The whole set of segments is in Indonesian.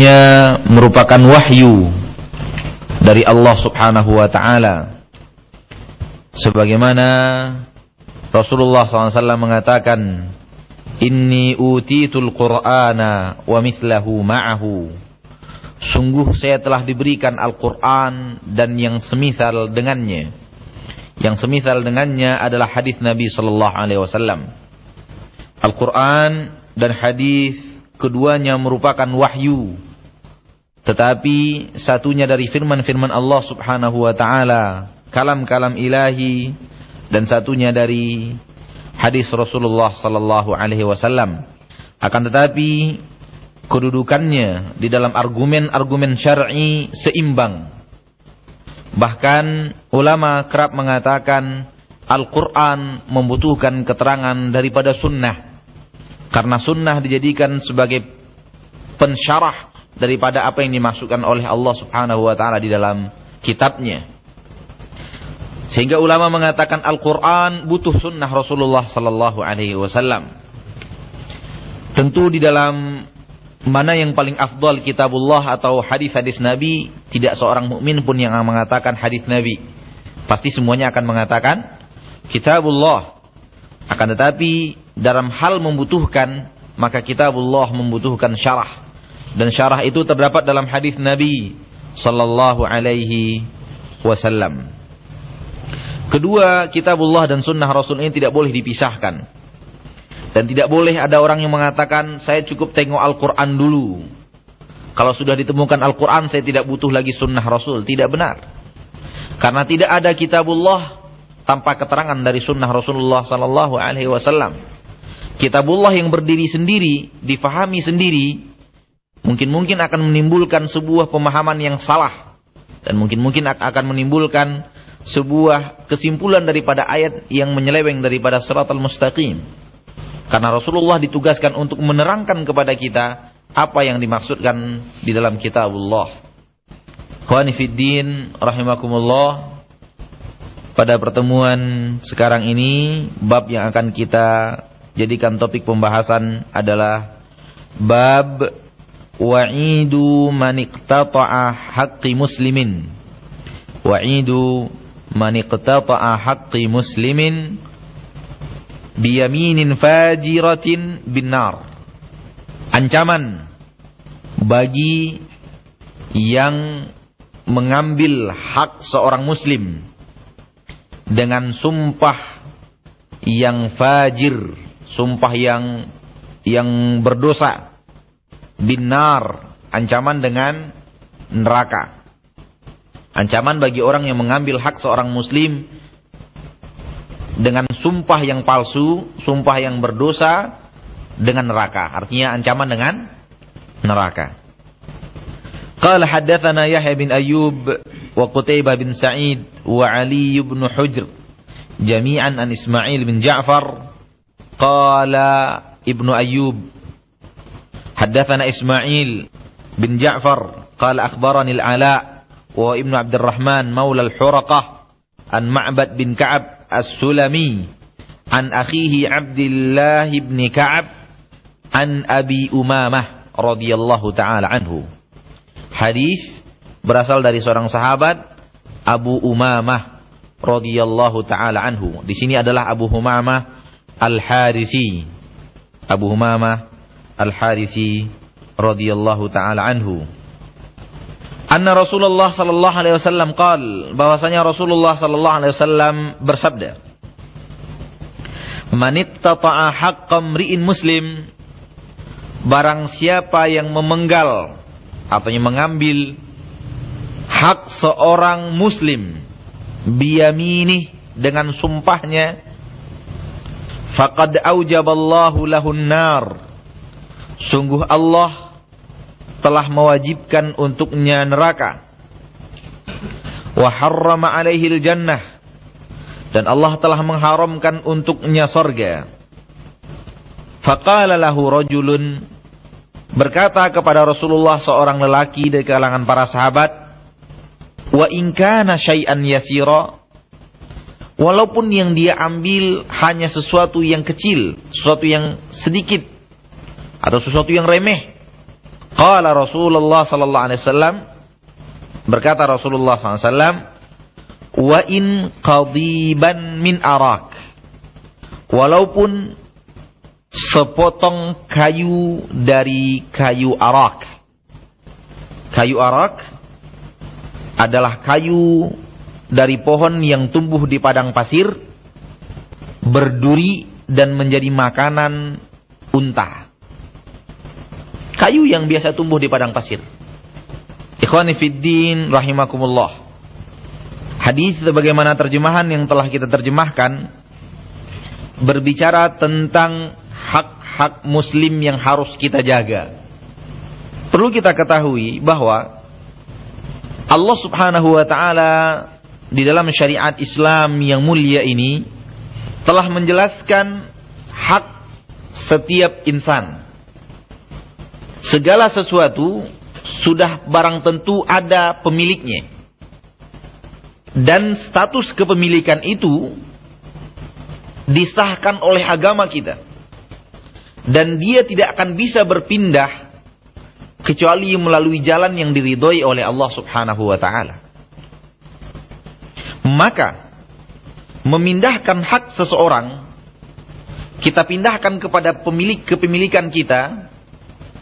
semuanya merupakan wahyu dari Allah Subhanahu wa taala. Sebagaimana Rasulullah SAW mengatakan, "Inni utitul Qur'ana wa mithlahu ma'ahu." Sungguh saya telah diberikan Al-Qur'an dan yang semisal dengannya. Yang semisal dengannya adalah hadis Nabi sallallahu alaihi wasallam. Al-Qur'an dan hadis keduanya merupakan wahyu. Tetapi satunya dari firman-firman Allah Subhanahu wa taala, kalam-kalam ilahi dan satunya dari hadis Rasulullah sallallahu alaihi wasallam. Akan tetapi kedudukannya di dalam argumen-argumen syar'i seimbang. Bahkan ulama kerap mengatakan Al-Quran membutuhkan keterangan daripada sunnah. Karena sunnah dijadikan sebagai pensyarah daripada apa yang dimasukkan oleh Allah Subhanahu wa taala di dalam kitabnya. Sehingga ulama mengatakan Al-Qur'an butuh sunnah Rasulullah sallallahu alaihi wasallam. Tentu di dalam mana yang paling afdal kitabullah atau hadis-hadis Nabi, tidak seorang mukmin pun yang mengatakan hadis Nabi. Pasti semuanya akan mengatakan kitabullah. Akan tetapi dalam hal membutuhkan maka kitabullah membutuhkan syarah dan syarah itu terdapat dalam hadis Nabi sallallahu alaihi wasallam. Kedua, kitabullah dan sunnah Rasul ini tidak boleh dipisahkan. Dan tidak boleh ada orang yang mengatakan saya cukup tengok Al-Qur'an dulu. Kalau sudah ditemukan Al-Qur'an saya tidak butuh lagi sunnah Rasul, tidak benar. Karena tidak ada kitabullah tanpa keterangan dari sunnah Rasulullah sallallahu alaihi wasallam kitabullah yang berdiri sendiri, difahami sendiri, mungkin-mungkin akan menimbulkan sebuah pemahaman yang salah. Dan mungkin-mungkin akan menimbulkan sebuah kesimpulan daripada ayat yang menyeleweng daripada al mustaqim. Karena Rasulullah ditugaskan untuk menerangkan kepada kita apa yang dimaksudkan di dalam kitabullah. Khawanifiddin rahimakumullah. Pada pertemuan sekarang ini bab yang akan kita jadikan topik pembahasan adalah bab wa'idu man iqtata'a haqqi muslimin. Wa'idu man iqtata'a haqqi muslimin biyaminin fajiratin binar ancaman bagi yang mengambil hak seorang muslim dengan sumpah yang fajir sumpah yang yang berdosa binar, ancaman dengan neraka. Ancaman bagi orang yang mengambil hak seorang muslim dengan sumpah yang palsu, sumpah yang berdosa dengan neraka. Artinya ancaman dengan neraka. Qala haddatsana Yahya bin Ayyub wa Qutaibah bin Sa'id wa Ali bin Hujr jami'an an Ismail bin Ja'far qala Ibnu Ayyub Haddathana Ismail bin Ja'far qala akhbarani al-Ala wa Ibnu Abdurrahman maula al-Huraqah an Ma'bad bin Ka'ab As-Sulami an akhihi Abdullah bin Ka'ab an Abi Umamah radhiyallahu taala anhu. Hadis berasal dari seorang sahabat Abu Umamah radhiyallahu taala anhu. Di sini adalah Abu Umamah Al-Harithi Abu Humamah Al-Harithi radhiyallahu taala anhu. Anna Rasulullah sallallahu alaihi wasallam qal bahwasanya Rasulullah sallallahu alaihi wasallam bersabda Man ittata'a haqqam ri'in muslim barang siapa yang memenggal yang mengambil hak seorang muslim biyamini dengan sumpahnya faqad aujaballahu lahun nar sungguh Allah telah mewajibkan untuknya neraka. Wa harrama alaihi jannah. Dan Allah telah mengharamkan untuknya sorga. Faqala lahu rajulun berkata kepada Rasulullah seorang lelaki dari kalangan para sahabat wa in kana syai'an yasira Walaupun yang dia ambil hanya sesuatu yang kecil, sesuatu yang sedikit, atau sesuatu yang remeh. Qala Rasulullah sallallahu alaihi wasallam berkata Rasulullah sallallahu alaihi wasallam wa in qadiban min arak. Walaupun sepotong kayu dari kayu arak. Kayu arak adalah kayu dari pohon yang tumbuh di padang pasir berduri dan menjadi makanan unta kayu yang biasa tumbuh di padang pasir ikhwani fiddin rahimakumullah Hadis sebagaimana terjemahan yang telah kita terjemahkan berbicara tentang hak-hak muslim yang harus kita jaga. Perlu kita ketahui bahwa Allah Subhanahu wa taala di dalam syariat Islam yang mulia ini telah menjelaskan hak setiap insan. Segala sesuatu sudah barang tentu ada pemiliknya dan status kepemilikan itu disahkan oleh agama kita. Dan dia tidak akan bisa berpindah kecuali melalui jalan yang diridhoi oleh Allah Subhanahu wa taala. Maka memindahkan hak seseorang kita pindahkan kepada pemilik kepemilikan kita,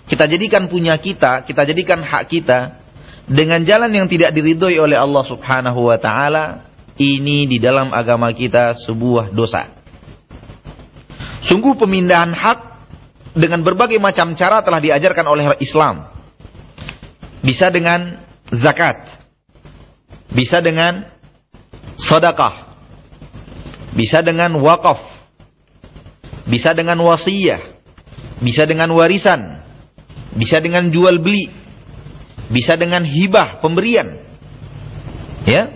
kita jadikan punya kita, kita jadikan hak kita, dengan jalan yang tidak diridhoi oleh Allah Subhanahu wa taala, ini di dalam agama kita sebuah dosa. Sungguh pemindahan hak dengan berbagai macam cara telah diajarkan oleh Islam. Bisa dengan zakat. Bisa dengan sedekah. Bisa dengan wakaf. Bisa dengan wasiyah. Bisa dengan warisan. Bisa dengan jual beli bisa dengan hibah, pemberian. Ya.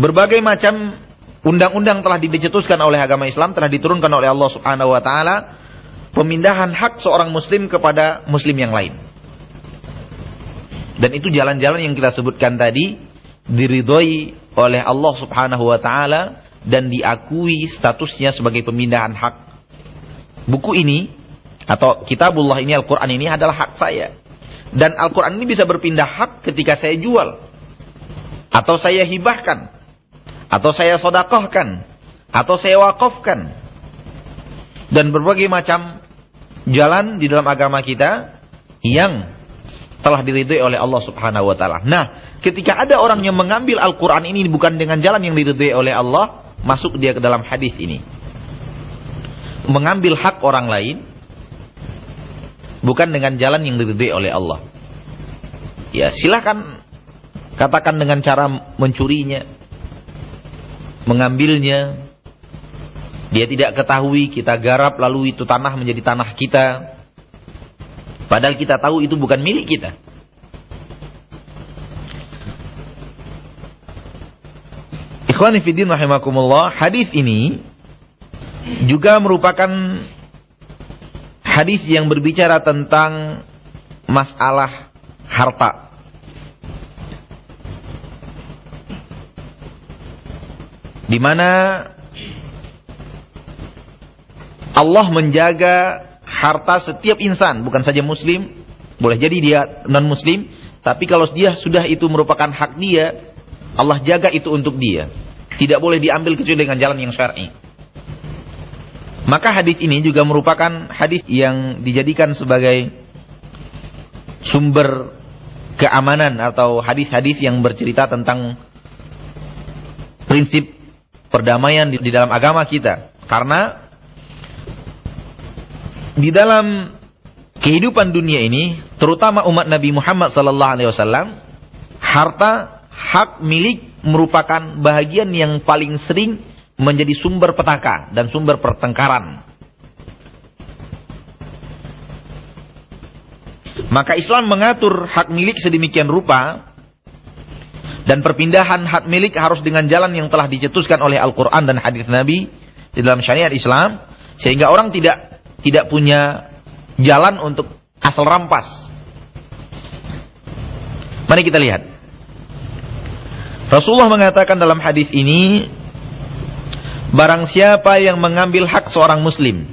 Berbagai macam undang-undang telah dicetuskan oleh agama Islam, telah diturunkan oleh Allah Subhanahu wa taala pemindahan hak seorang muslim kepada muslim yang lain. Dan itu jalan-jalan yang kita sebutkan tadi diridhoi oleh Allah Subhanahu wa taala dan diakui statusnya sebagai pemindahan hak. Buku ini atau kitabullah ini Al-Qur'an ini adalah hak saya. Dan Al-Quran ini bisa berpindah hak ketika saya jual. Atau saya hibahkan. Atau saya sodakohkan. Atau saya wakafkan. Dan berbagai macam jalan di dalam agama kita yang telah diridhoi oleh Allah Subhanahu wa taala. Nah, ketika ada orang yang mengambil Al-Qur'an ini bukan dengan jalan yang diridhoi oleh Allah, masuk dia ke dalam hadis ini. Mengambil hak orang lain bukan dengan jalan yang diridhai oleh Allah. Ya, silakan katakan dengan cara mencurinya, mengambilnya. Dia tidak ketahui kita garap lalu itu tanah menjadi tanah kita. Padahal kita tahu itu bukan milik kita. Ikhwani fiddin rahimakumullah, hadis ini juga merupakan hadis yang berbicara tentang masalah harta. Di mana Allah menjaga harta setiap insan, bukan saja muslim, boleh jadi dia non muslim, tapi kalau dia sudah itu merupakan hak dia, Allah jaga itu untuk dia. Tidak boleh diambil kecuali dengan jalan yang syar'i. Maka hadis ini juga merupakan hadis yang dijadikan sebagai sumber keamanan atau hadis-hadis yang bercerita tentang prinsip perdamaian di, dalam agama kita. Karena di dalam kehidupan dunia ini, terutama umat Nabi Muhammad sallallahu alaihi wasallam, harta hak milik merupakan bahagian yang paling sering menjadi sumber petaka dan sumber pertengkaran. Maka Islam mengatur hak milik sedemikian rupa dan perpindahan hak milik harus dengan jalan yang telah dicetuskan oleh Al-Qur'an dan hadis Nabi di dalam syariat Islam sehingga orang tidak tidak punya jalan untuk asal rampas. Mari kita lihat. Rasulullah mengatakan dalam hadis ini Barang siapa yang mengambil hak seorang muslim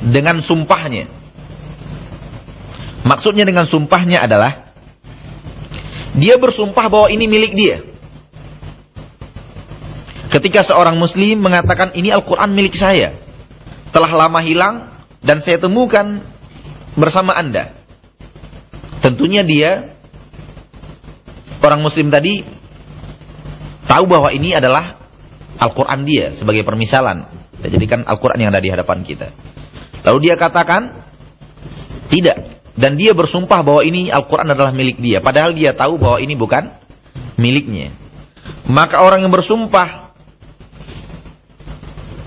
dengan sumpahnya. Maksudnya dengan sumpahnya adalah dia bersumpah bahwa ini milik dia. Ketika seorang muslim mengatakan ini Al-Quran milik saya. Telah lama hilang dan saya temukan bersama anda. Tentunya dia, orang muslim tadi, tahu bahwa ini adalah Al-Quran dia sebagai permisalan. Kita jadikan Al-Quran yang ada di hadapan kita. Lalu dia katakan, tidak. Dan dia bersumpah bahwa ini Al-Quran adalah milik dia. Padahal dia tahu bahwa ini bukan miliknya. Maka orang yang bersumpah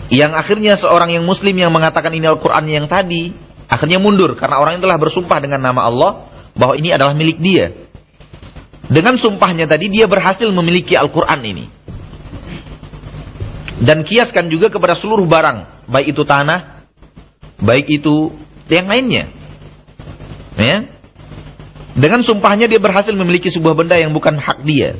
yang akhirnya seorang yang muslim yang mengatakan ini Al-Quran yang tadi, akhirnya mundur. Karena orang itu telah bersumpah dengan nama Allah, bahwa ini adalah milik dia. Dengan sumpahnya tadi, dia berhasil memiliki Al-Quran ini. Dan kiaskan juga kepada seluruh barang, baik itu tanah, baik itu yang lainnya. Ya. Dengan sumpahnya dia berhasil memiliki sebuah benda yang bukan hak dia.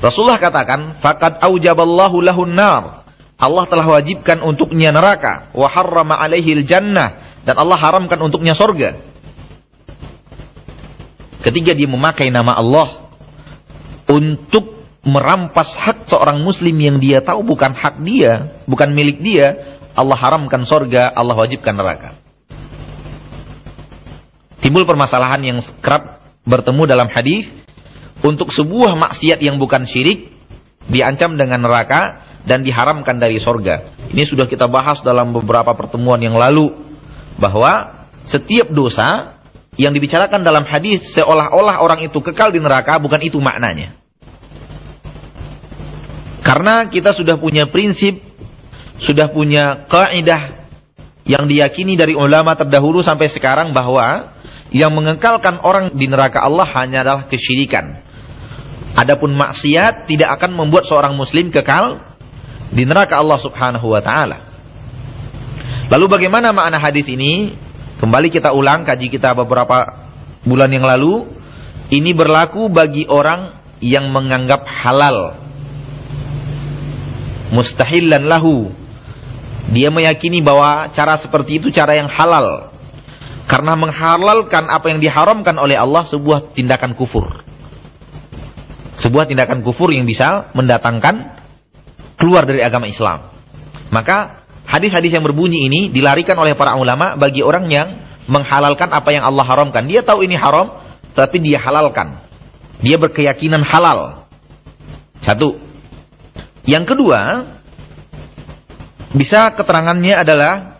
Rasulullah katakan, "Faqad aujaballahu lahun nar." Allah telah wajibkan untuknya neraka wa harrama alaihi jannah dan Allah haramkan untuknya sorga. Ketika dia memakai nama Allah untuk merampas hak seorang muslim yang dia tahu bukan hak dia, bukan milik dia, Allah haramkan sorga, Allah wajibkan neraka. Timbul permasalahan yang kerap bertemu dalam hadis untuk sebuah maksiat yang bukan syirik diancam dengan neraka dan diharamkan dari sorga. Ini sudah kita bahas dalam beberapa pertemuan yang lalu. Bahwa setiap dosa yang dibicarakan dalam hadis seolah-olah orang itu kekal di neraka, bukan itu maknanya. Karena kita sudah punya prinsip, sudah punya kaidah yang diyakini dari ulama terdahulu sampai sekarang bahwa yang mengekalkan orang di neraka Allah hanya adalah kesyirikan. Adapun maksiat tidak akan membuat seorang muslim kekal di neraka Allah Subhanahu wa taala. Lalu bagaimana makna hadis ini? Kembali kita ulang kaji kita beberapa bulan yang lalu. Ini berlaku bagi orang yang menganggap halal mustahilan lahu. Dia meyakini bahwa cara seperti itu cara yang halal. Karena menghalalkan apa yang diharamkan oleh Allah sebuah tindakan kufur. Sebuah tindakan kufur yang bisa mendatangkan keluar dari agama Islam. Maka hadis-hadis yang berbunyi ini dilarikan oleh para ulama bagi orang yang menghalalkan apa yang Allah haramkan. Dia tahu ini haram, tapi dia halalkan. Dia berkeyakinan halal. Satu. Yang kedua, bisa keterangannya adalah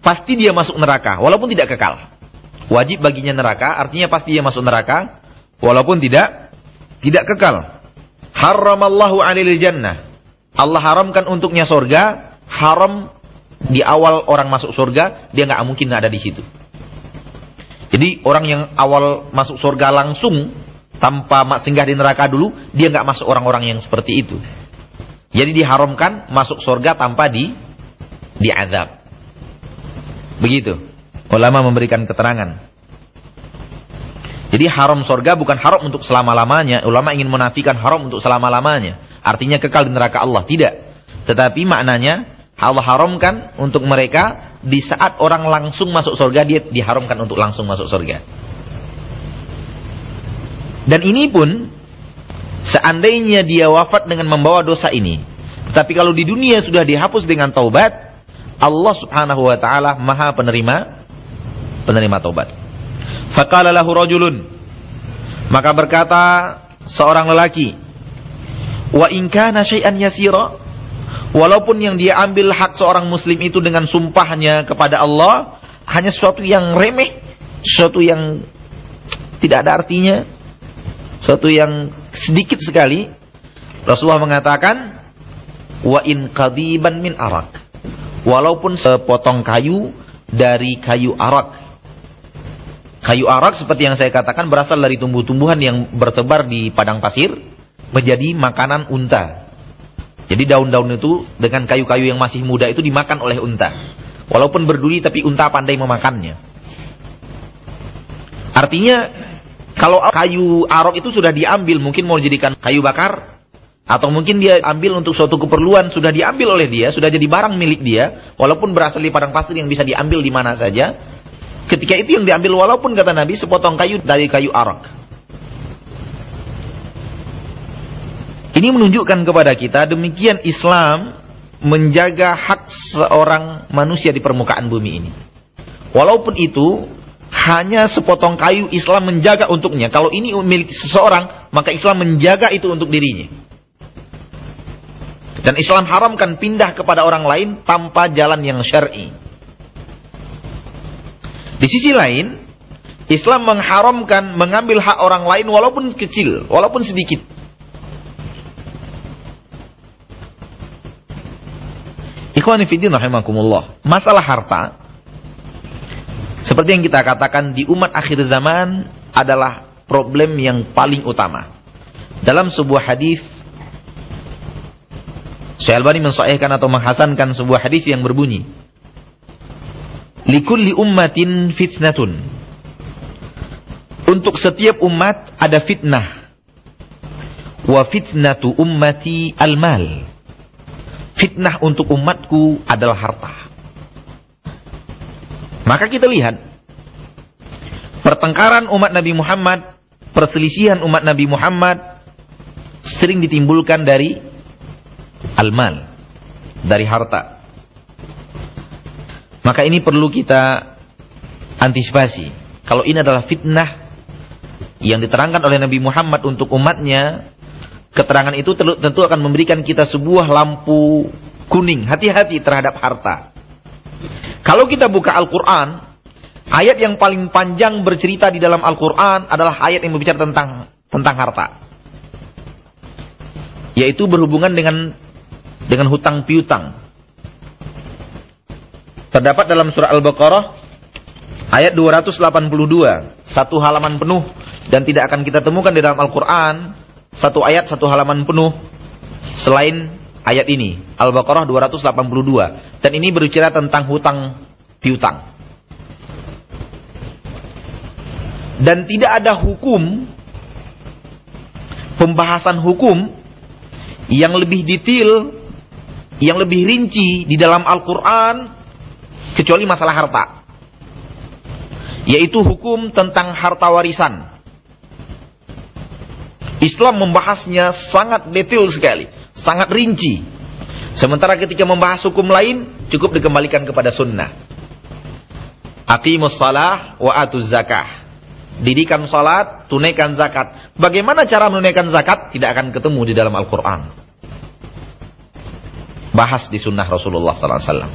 pasti dia masuk neraka walaupun tidak kekal. Wajib baginya neraka artinya pasti dia masuk neraka walaupun tidak tidak kekal. Haramallahu 'alil jannah. Allah haramkan untuknya surga, haram di awal orang masuk surga, dia nggak mungkin ada di situ. Jadi orang yang awal masuk surga langsung tanpa singgah di neraka dulu, dia nggak masuk orang-orang yang seperti itu. Jadi diharamkan masuk surga tanpa di diazab. Begitu. Ulama memberikan keterangan. Jadi haram surga bukan haram untuk selama-lamanya. Ulama ingin menafikan haram untuk selama-lamanya. Artinya kekal di neraka Allah. Tidak. Tetapi maknanya Allah haramkan untuk mereka di saat orang langsung masuk surga dia diharamkan untuk langsung masuk surga. Dan ini pun seandainya dia wafat dengan membawa dosa ini. Tetapi kalau di dunia sudah dihapus dengan taubat, Allah Subhanahu wa taala Maha penerima penerima taubat. Faqala lahu maka berkata seorang lelaki Wa in kana syai'an walaupun yang dia ambil hak seorang muslim itu dengan sumpahnya kepada Allah hanya sesuatu yang remeh, sesuatu yang tidak ada artinya, sesuatu yang sedikit sekali. Rasulullah mengatakan wa in qadiban min arak. Walaupun sepotong kayu dari kayu arak. Kayu arak seperti yang saya katakan berasal dari tumbuh-tumbuhan yang bertebar di padang pasir menjadi makanan unta. Jadi daun-daun itu dengan kayu-kayu yang masih muda itu dimakan oleh unta. Walaupun berduri tapi unta pandai memakannya. Artinya kalau kayu arok itu sudah diambil mungkin mau dijadikan kayu bakar Atau mungkin dia ambil untuk suatu keperluan, sudah diambil oleh dia, sudah jadi barang milik dia, walaupun berasal di padang pasir yang bisa diambil di mana saja. Ketika itu yang diambil walaupun kata Nabi sepotong kayu dari kayu arak. Ini menunjukkan kepada kita demikian Islam menjaga hak seorang manusia di permukaan bumi ini. Walaupun itu hanya sepotong kayu Islam menjaga untuknya. Kalau ini milik seseorang, maka Islam menjaga itu untuk dirinya. Dan Islam haramkan pindah kepada orang lain tanpa jalan yang syar'i. Di sisi lain, Islam mengharamkan mengambil hak orang lain walaupun kecil, walaupun sedikit. Ikhwani fiddin rahimakumullah. Masalah harta seperti yang kita katakan di umat akhir zaman adalah problem yang paling utama. Dalam sebuah hadis Syekh Albani mensahihkan atau menghasankan sebuah hadis yang berbunyi Likulli ummatin fitnatun Untuk setiap umat ada fitnah Wa fitnatu ummati al-mal Fitnah untuk umatku adalah harta Maka kita lihat Pertengkaran umat Nabi Muhammad Perselisihan umat Nabi Muhammad Sering ditimbulkan dari al-mal dari harta. Maka ini perlu kita antisipasi. Kalau ini adalah fitnah yang diterangkan oleh Nabi Muhammad untuk umatnya, keterangan itu tentu akan memberikan kita sebuah lampu kuning. Hati-hati terhadap harta. Kalau kita buka Al-Quran, ayat yang paling panjang bercerita di dalam Al-Quran adalah ayat yang berbicara tentang tentang harta. Yaitu berhubungan dengan dengan hutang piutang. Terdapat dalam surah Al-Baqarah ayat 282, satu halaman penuh dan tidak akan kita temukan di dalam Al-Qur'an satu ayat satu halaman penuh selain ayat ini, Al-Baqarah 282. Dan ini berbicara tentang hutang piutang. Dan tidak ada hukum pembahasan hukum yang lebih detail yang lebih rinci di dalam Al-Quran kecuali masalah harta. Yaitu hukum tentang harta warisan. Islam membahasnya sangat detail sekali, sangat rinci. Sementara ketika membahas hukum lain, cukup dikembalikan kepada sunnah. Aqimus salah wa atuz zakah. Didikan salat, tunaikan zakat. Bagaimana cara menunaikan zakat? Tidak akan ketemu di dalam Al-Quran bahas di sunnah Rasulullah SAW.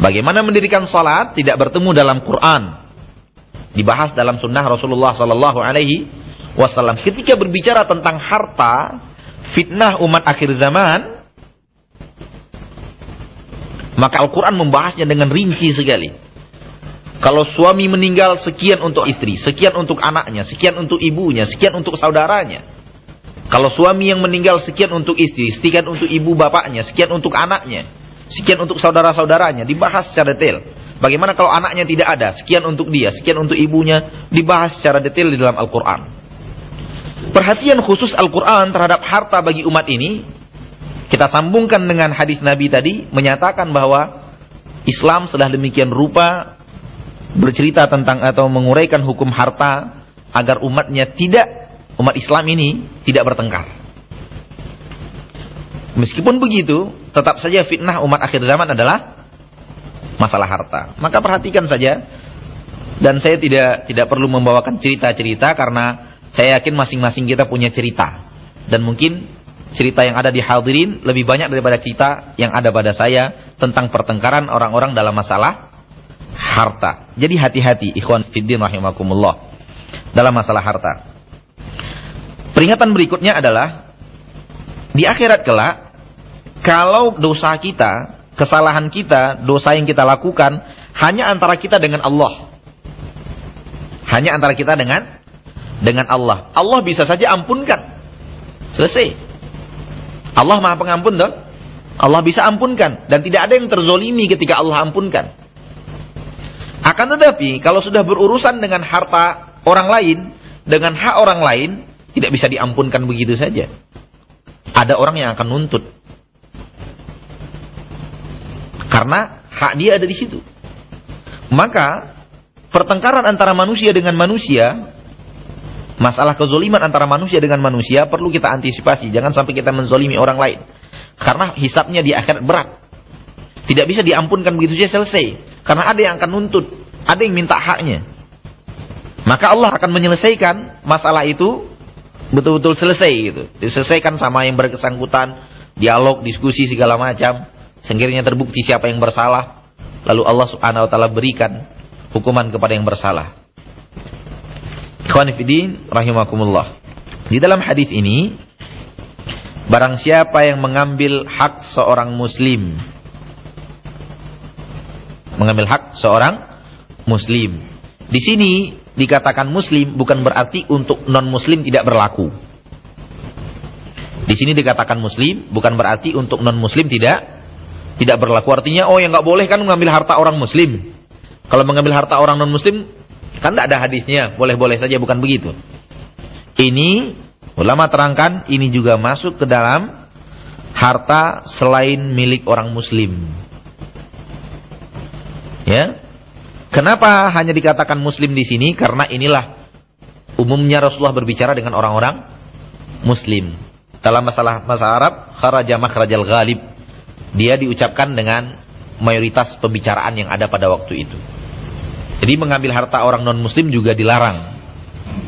Bagaimana mendirikan salat tidak bertemu dalam Quran. Dibahas dalam sunnah Rasulullah Sallallahu Alaihi Wasallam. Ketika berbicara tentang harta, fitnah umat akhir zaman, maka Al-Quran membahasnya dengan rinci sekali. Kalau suami meninggal sekian untuk istri, sekian untuk anaknya, sekian untuk ibunya, sekian untuk saudaranya. Kalau suami yang meninggal sekian untuk istri, sekian untuk ibu bapaknya, sekian untuk anaknya, sekian untuk saudara-saudaranya, dibahas secara detail. Bagaimana kalau anaknya tidak ada, sekian untuk dia, sekian untuk ibunya, dibahas secara detail di dalam Al-Quran. Perhatian khusus Al-Quran terhadap harta bagi umat ini, kita sambungkan dengan hadis Nabi tadi, menyatakan bahwa Islam setelah demikian rupa bercerita tentang atau menguraikan hukum harta agar umatnya tidak umat Islam ini tidak bertengkar. Meskipun begitu, tetap saja fitnah umat akhir zaman adalah masalah harta. Maka perhatikan saja dan saya tidak tidak perlu membawakan cerita-cerita karena saya yakin masing-masing kita punya cerita. Dan mungkin cerita yang ada di hadirin lebih banyak daripada cerita yang ada pada saya tentang pertengkaran orang-orang dalam masalah harta. Jadi hati-hati ikhwan fiddin rahimakumullah dalam masalah harta. Peringatan berikutnya adalah di akhirat kelak kalau dosa kita, kesalahan kita, dosa yang kita lakukan hanya antara kita dengan Allah. Hanya antara kita dengan dengan Allah. Allah bisa saja ampunkan. Selesai. Allah Maha Pengampun dong. Allah bisa ampunkan dan tidak ada yang terzolimi ketika Allah ampunkan. Akan tetapi kalau sudah berurusan dengan harta orang lain, dengan hak orang lain, tidak bisa diampunkan begitu saja. Ada orang yang akan nuntut. Karena hak dia ada di situ. Maka pertengkaran antara manusia dengan manusia, masalah kezoliman antara manusia dengan manusia perlu kita antisipasi. Jangan sampai kita menzolimi orang lain. Karena hisapnya di akhirat berat. Tidak bisa diampunkan begitu saja selesai. Karena ada yang akan nuntut. Ada yang minta haknya. Maka Allah akan menyelesaikan masalah itu betul-betul selesai gitu. Diselesaikan sama yang bersangkutan, dialog, diskusi segala macam. Sengkirnya terbukti siapa yang bersalah. Lalu Allah subhanahu wa ta'ala berikan hukuman kepada yang bersalah. Ikhwanifidin rahimakumullah. Di dalam hadis ini, barang siapa yang mengambil hak seorang muslim. Mengambil hak seorang muslim. Di sini dikatakan muslim bukan berarti untuk non muslim tidak berlaku. Di sini dikatakan muslim bukan berarti untuk non muslim tidak tidak berlaku. Artinya oh yang nggak boleh kan mengambil harta orang muslim. Kalau mengambil harta orang non muslim kan tidak ada hadisnya, boleh-boleh saja bukan begitu. Ini ulama terangkan ini juga masuk ke dalam harta selain milik orang muslim. Ya, Kenapa hanya dikatakan muslim di sini? Karena inilah umumnya Rasulullah berbicara dengan orang-orang muslim. Dalam masalah bahasa Arab, kharaja makhrajal ghalib. Dia diucapkan dengan mayoritas pembicaraan yang ada pada waktu itu. Jadi mengambil harta orang non muslim juga dilarang.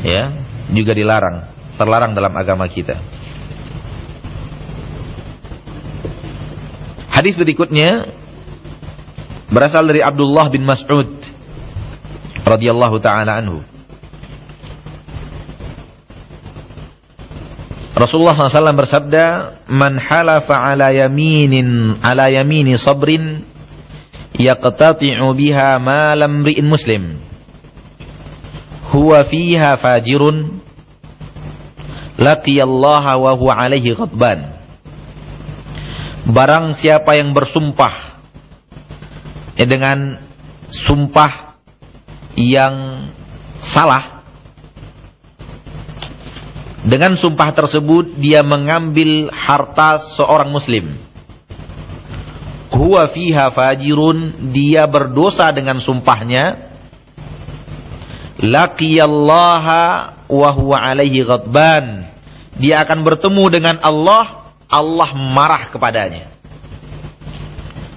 Ya, juga dilarang, terlarang dalam agama kita. Hadis berikutnya berasal dari Abdullah bin Mas'ud radhiyallahu taala anhu. Rasulullah SAW bersabda, "Man halafa ala yaminin ala yamini sabrin yaqtati'u biha ma lam ri'in muslim. Huwa fiha fajirun. Laqiyallaha wa huwa alaihi ghadban." Barang siapa yang bersumpah ya dengan sumpah yang salah dengan sumpah tersebut dia mengambil harta seorang muslim huwa fiha fajirun. Dia berdosa dengan sumpahnya. Laqiyallaha wa huwa alaihi ghadban. Dia akan bertemu dengan Allah. Allah marah kepadanya.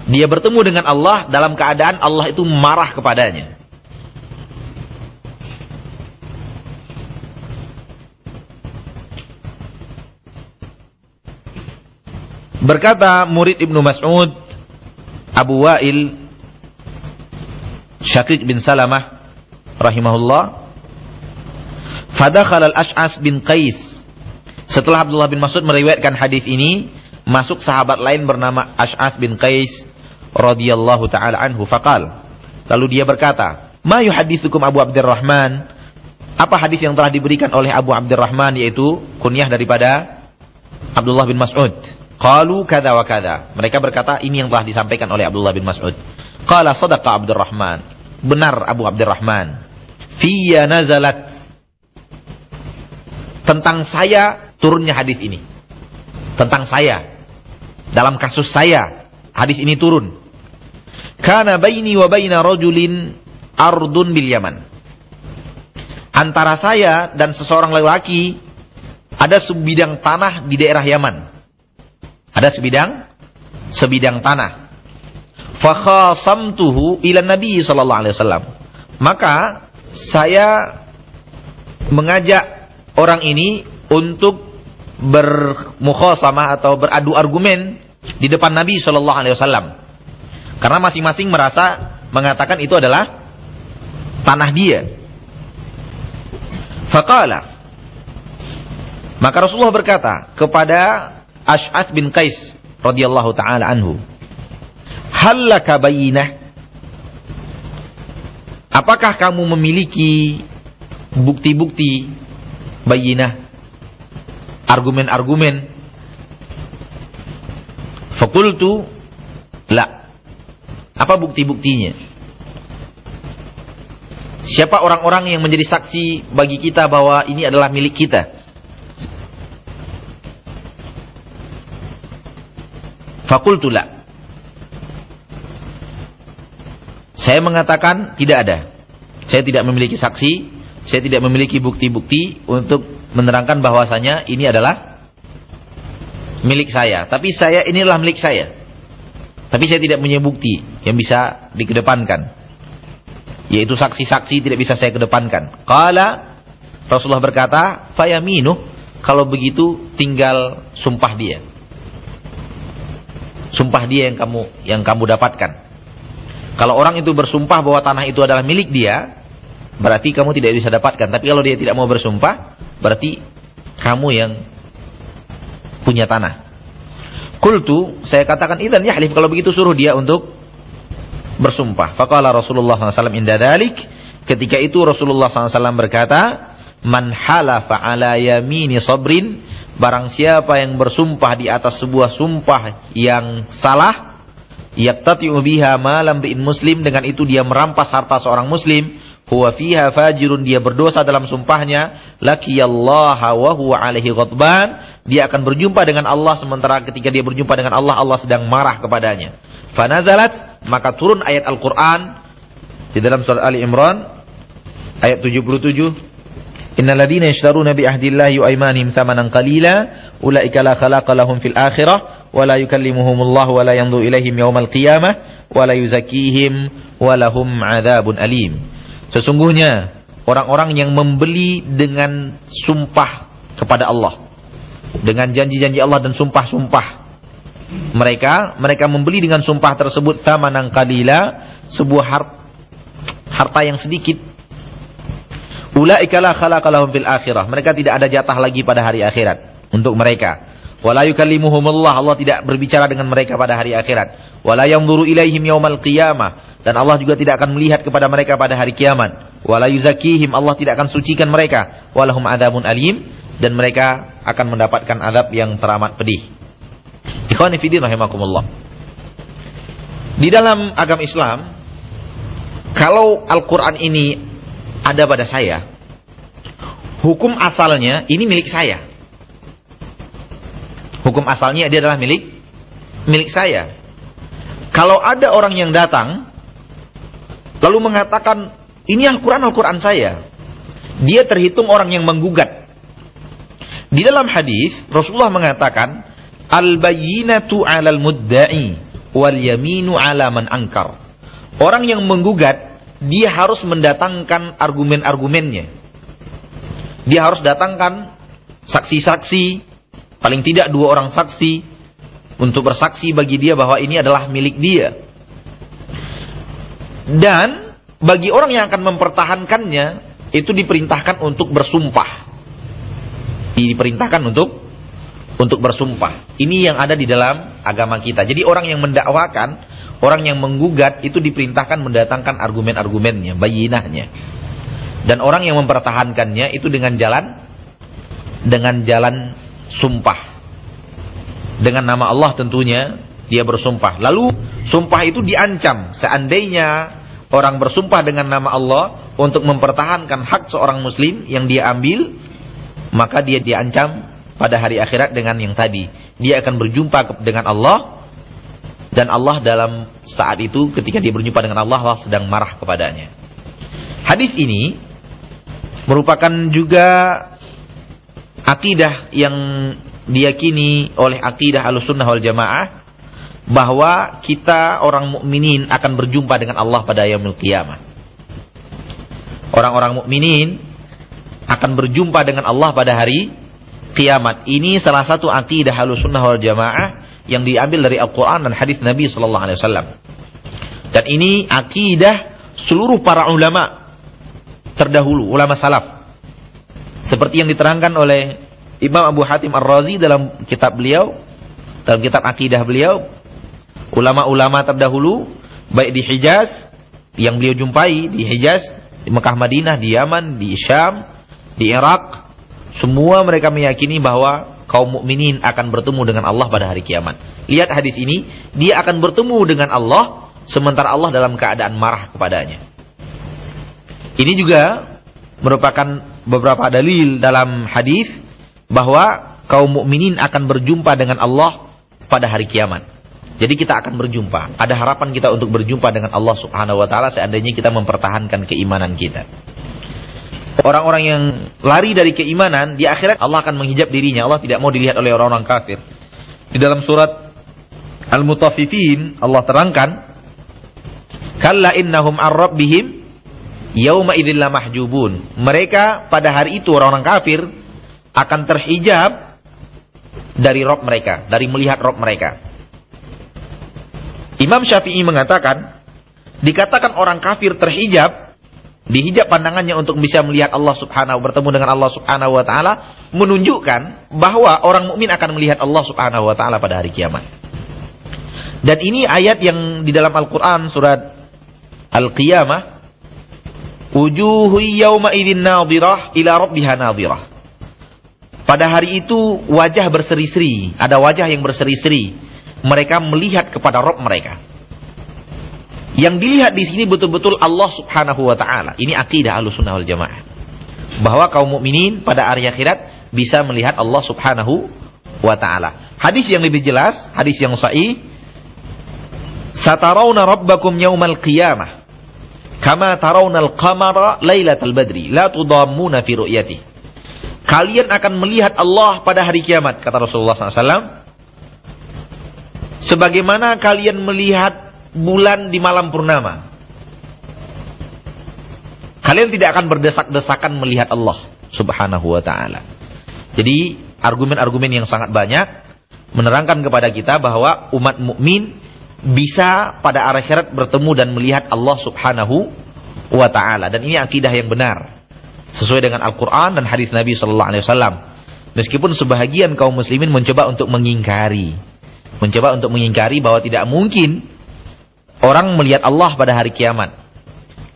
Dia bertemu dengan Allah dalam keadaan Allah itu marah kepadanya. Berkata murid Ibnu Mas'ud Abu Wa'il Syakik bin Salamah rahimahullah. Fadakhal al-Ash'as bin Qais. Setelah Abdullah bin Mas'ud meriwayatkan hadis ini masuk sahabat lain bernama Ash'as bin Qais radhiyallahu taala anhu. Faqal. Lalu dia berkata ma yuhadditsukum Abu Abdurrahman apa hadis yang telah diberikan oleh Abu Abdurrahman yaitu kunyah daripada Abdullah bin Mas'ud Qalu kada wa kada. Mereka berkata ini yang telah disampaikan oleh Abdullah bin Mas'ud. Qala sadaqa Abdurrahman. Benar Abu Abdurrahman. Fiyya nazalat. Tentang saya turunnya hadis ini. Tentang saya. Dalam kasus saya hadis ini turun. Kana baini wa baina rajulin ardun bil Yaman. Antara saya dan seseorang lelaki ada sebidang tanah di daerah Yaman. Ada sebidang sebidang tanah. Fakhasamtuhu ila Nabi sallallahu alaihi wasallam. Maka saya mengajak orang ini untuk bermukhasamah atau beradu argumen di depan Nabi sallallahu alaihi wasallam. Karena masing-masing merasa mengatakan itu adalah tanah dia. Faqala maka Rasulullah berkata kepada Ash'ath bin Qais radhiyallahu taala anhu. Hallaka bayinah? Apakah kamu memiliki bukti-bukti bayinah? Argumen-argumen? Fakultu la. Apa bukti-buktinya? Siapa orang-orang yang menjadi saksi bagi kita bahwa ini adalah milik kita? Fakultula. Saya mengatakan tidak ada. Saya tidak memiliki saksi, saya tidak memiliki bukti-bukti untuk menerangkan bahwasanya ini adalah milik saya. Tapi saya inilah milik saya. Tapi saya tidak punya bukti yang bisa dikedepankan. Yaitu saksi-saksi tidak bisa saya kedepankan. Kala Rasulullah berkata, "Fayaminu." Kalau begitu tinggal sumpah dia. Sumpah dia yang kamu yang kamu dapatkan. Kalau orang itu bersumpah bahwa tanah itu adalah milik dia, berarti kamu tidak bisa dapatkan. Tapi kalau dia tidak mau bersumpah, berarti kamu yang punya tanah. Kultu, saya katakan idan yahlif kalau begitu suruh dia untuk bersumpah. Faqala Rasulullah SAW inda dalik. Ketika itu Rasulullah SAW berkata, Man halafa ala yamini sabrin. Barang siapa yang bersumpah di atas sebuah sumpah yang salah. Yaktati'u biha malam bi'in muslim. Dengan itu dia merampas harta seorang muslim. Huwa fiha fajirun. Dia berdosa dalam sumpahnya. Lakiyallaha wa huwa alaihi ghadban. Dia akan berjumpa dengan Allah. Sementara ketika dia berjumpa dengan Allah, Allah sedang marah kepadanya. Fanazalat maka turun ayat Al-Qur'an di dalam surat Ali Imran ayat 77 Innal ladzina yashtaruna bi ahdillahi wa aymanihim thamanan qalila ulaika la khalaqa lahum fil akhirah wa la yukallimuhumullahu wa la yanzuru ilaihim yaumal qiyamah wa la yuzakkihim wa lahum adzabun alim. Sesungguhnya orang-orang yang membeli dengan sumpah kepada Allah dengan janji-janji Allah dan sumpah-sumpah mereka mereka membeli dengan sumpah tersebut tamanan qalila sebuah hart, harta yang sedikit ulaika la khalaqalahum fil akhirah. Mereka tidak ada jatah lagi pada hari akhirat untuk mereka. Wala yukallimuhumullah. Allah tidak berbicara dengan mereka pada hari akhirat. Wala yanzuru ilaihim yaumal qiyamah. Dan Allah juga tidak akan melihat kepada mereka pada hari kiamat. Wala yuzakihim Allah tidak akan sucikan mereka. Walahum adzabun alim. Dan mereka akan mendapatkan azab yang teramat pedih. Ikhwani fidin rahimakumullah. Di dalam agama Islam, kalau Al-Quran ini ada pada saya, hukum asalnya ini milik saya. Hukum asalnya dia adalah milik milik saya. Kalau ada orang yang datang lalu mengatakan ini Al-Quran Al-Quran saya, dia terhitung orang yang menggugat. Di dalam hadis Rasulullah mengatakan Al-bayyinatu 'alal mudda'i wal yaminu 'ala man angkar. Orang yang menggugat dia harus mendatangkan argumen-argumennya. Dia harus datangkan saksi-saksi, paling tidak dua orang saksi untuk bersaksi bagi dia bahwa ini adalah milik dia. Dan bagi orang yang akan mempertahankannya itu diperintahkan untuk bersumpah. Diperintahkan untuk untuk bersumpah. Ini yang ada di dalam agama kita. Jadi orang yang mendakwakan, orang yang menggugat itu diperintahkan mendatangkan argumen-argumennya, bayinahnya. Dan orang yang mempertahankannya itu dengan jalan dengan jalan sumpah. Dengan nama Allah tentunya dia bersumpah. Lalu sumpah itu diancam seandainya orang bersumpah dengan nama Allah untuk mempertahankan hak seorang muslim yang dia ambil, maka dia diancam pada hari akhirat dengan yang tadi. Dia akan berjumpa dengan Allah dan Allah dalam saat itu ketika dia berjumpa dengan Allah Allah sedang marah kepadanya. Hadis ini merupakan juga akidah yang diyakini oleh akidah Ahlussunnah wal Jamaah bahwa kita orang mukminin akan berjumpa dengan Allah pada yaumul qiyamah. Orang-orang mukminin akan berjumpa dengan Allah pada hari kiamat. Ini salah satu akidah Ahlussunnah wal Jamaah yang diambil dari Al-Qur'an dan hadis Nabi sallallahu alaihi wasallam. Dan ini akidah seluruh para ulama terdahulu, ulama salaf. Seperti yang diterangkan oleh Imam Abu Hatim Ar-Razi dalam kitab beliau, dalam kitab akidah beliau, ulama-ulama terdahulu baik di Hijaz yang beliau jumpai di Hijaz, di Mekah Madinah, di Yaman, di Syam, di Irak, semua mereka meyakini bahwa kaum mukminin akan bertemu dengan Allah pada hari kiamat. Lihat hadis ini, dia akan bertemu dengan Allah sementara Allah dalam keadaan marah kepadanya. Ini juga merupakan beberapa dalil dalam hadis bahwa kaum mukminin akan berjumpa dengan Allah pada hari kiamat. Jadi kita akan berjumpa. Ada harapan kita untuk berjumpa dengan Allah Subhanahu wa taala seandainya kita mempertahankan keimanan kita. Orang-orang yang lari dari keimanan di akhirat Allah akan menghijab dirinya. Allah tidak mau dilihat oleh orang-orang kafir. Di dalam surat Al-Mutaffifin Allah terangkan, "Kalla innahum ar-rabbihim yauma idzil mahjubun." Mereka pada hari itu orang-orang kafir akan terhijab dari Rob mereka, dari melihat Rob mereka. Imam Syafi'i mengatakan, dikatakan orang kafir terhijab, dihijab pandangannya untuk bisa melihat Allah Subhanahu bertemu dengan Allah Subhanahu wa taala, menunjukkan bahwa orang mukmin akan melihat Allah Subhanahu wa taala pada hari kiamat. Dan ini ayat yang di dalam Al-Qur'an surat Al-Qiyamah Wujuhu yawma idzin nadhirah ila rabbiha nadhirah. Pada hari itu wajah berseri-seri, ada wajah yang berseri-seri mereka melihat kepada Rob mereka. Yang dilihat di sini betul-betul Allah Subhanahu wa taala. Ini akidah Ahlussunnah wal Jamaah. Bahwa kaum mukminin pada hari akhirat bisa melihat Allah Subhanahu wa taala. Hadis yang lebih jelas, hadis yang sahih, "Satarawna rabbakum yaumal qiyamah kama tarawnal qamara lailatal badri, la tudammuna fi ru'yati." Kalian akan melihat Allah pada hari kiamat, kata Rasulullah SAW Sebagaimana kalian melihat bulan di malam purnama. Kalian tidak akan berdesak-desakan melihat Allah subhanahu wa ta'ala. Jadi argumen-argumen yang sangat banyak menerangkan kepada kita bahwa umat mukmin bisa pada akhirat bertemu dan melihat Allah subhanahu wa ta'ala. Dan ini akidah yang benar. Sesuai dengan Al-Quran dan hadis Nabi Wasallam. Meskipun sebahagian kaum muslimin mencoba untuk mengingkari mencoba untuk mengingkari bahwa tidak mungkin orang melihat Allah pada hari kiamat.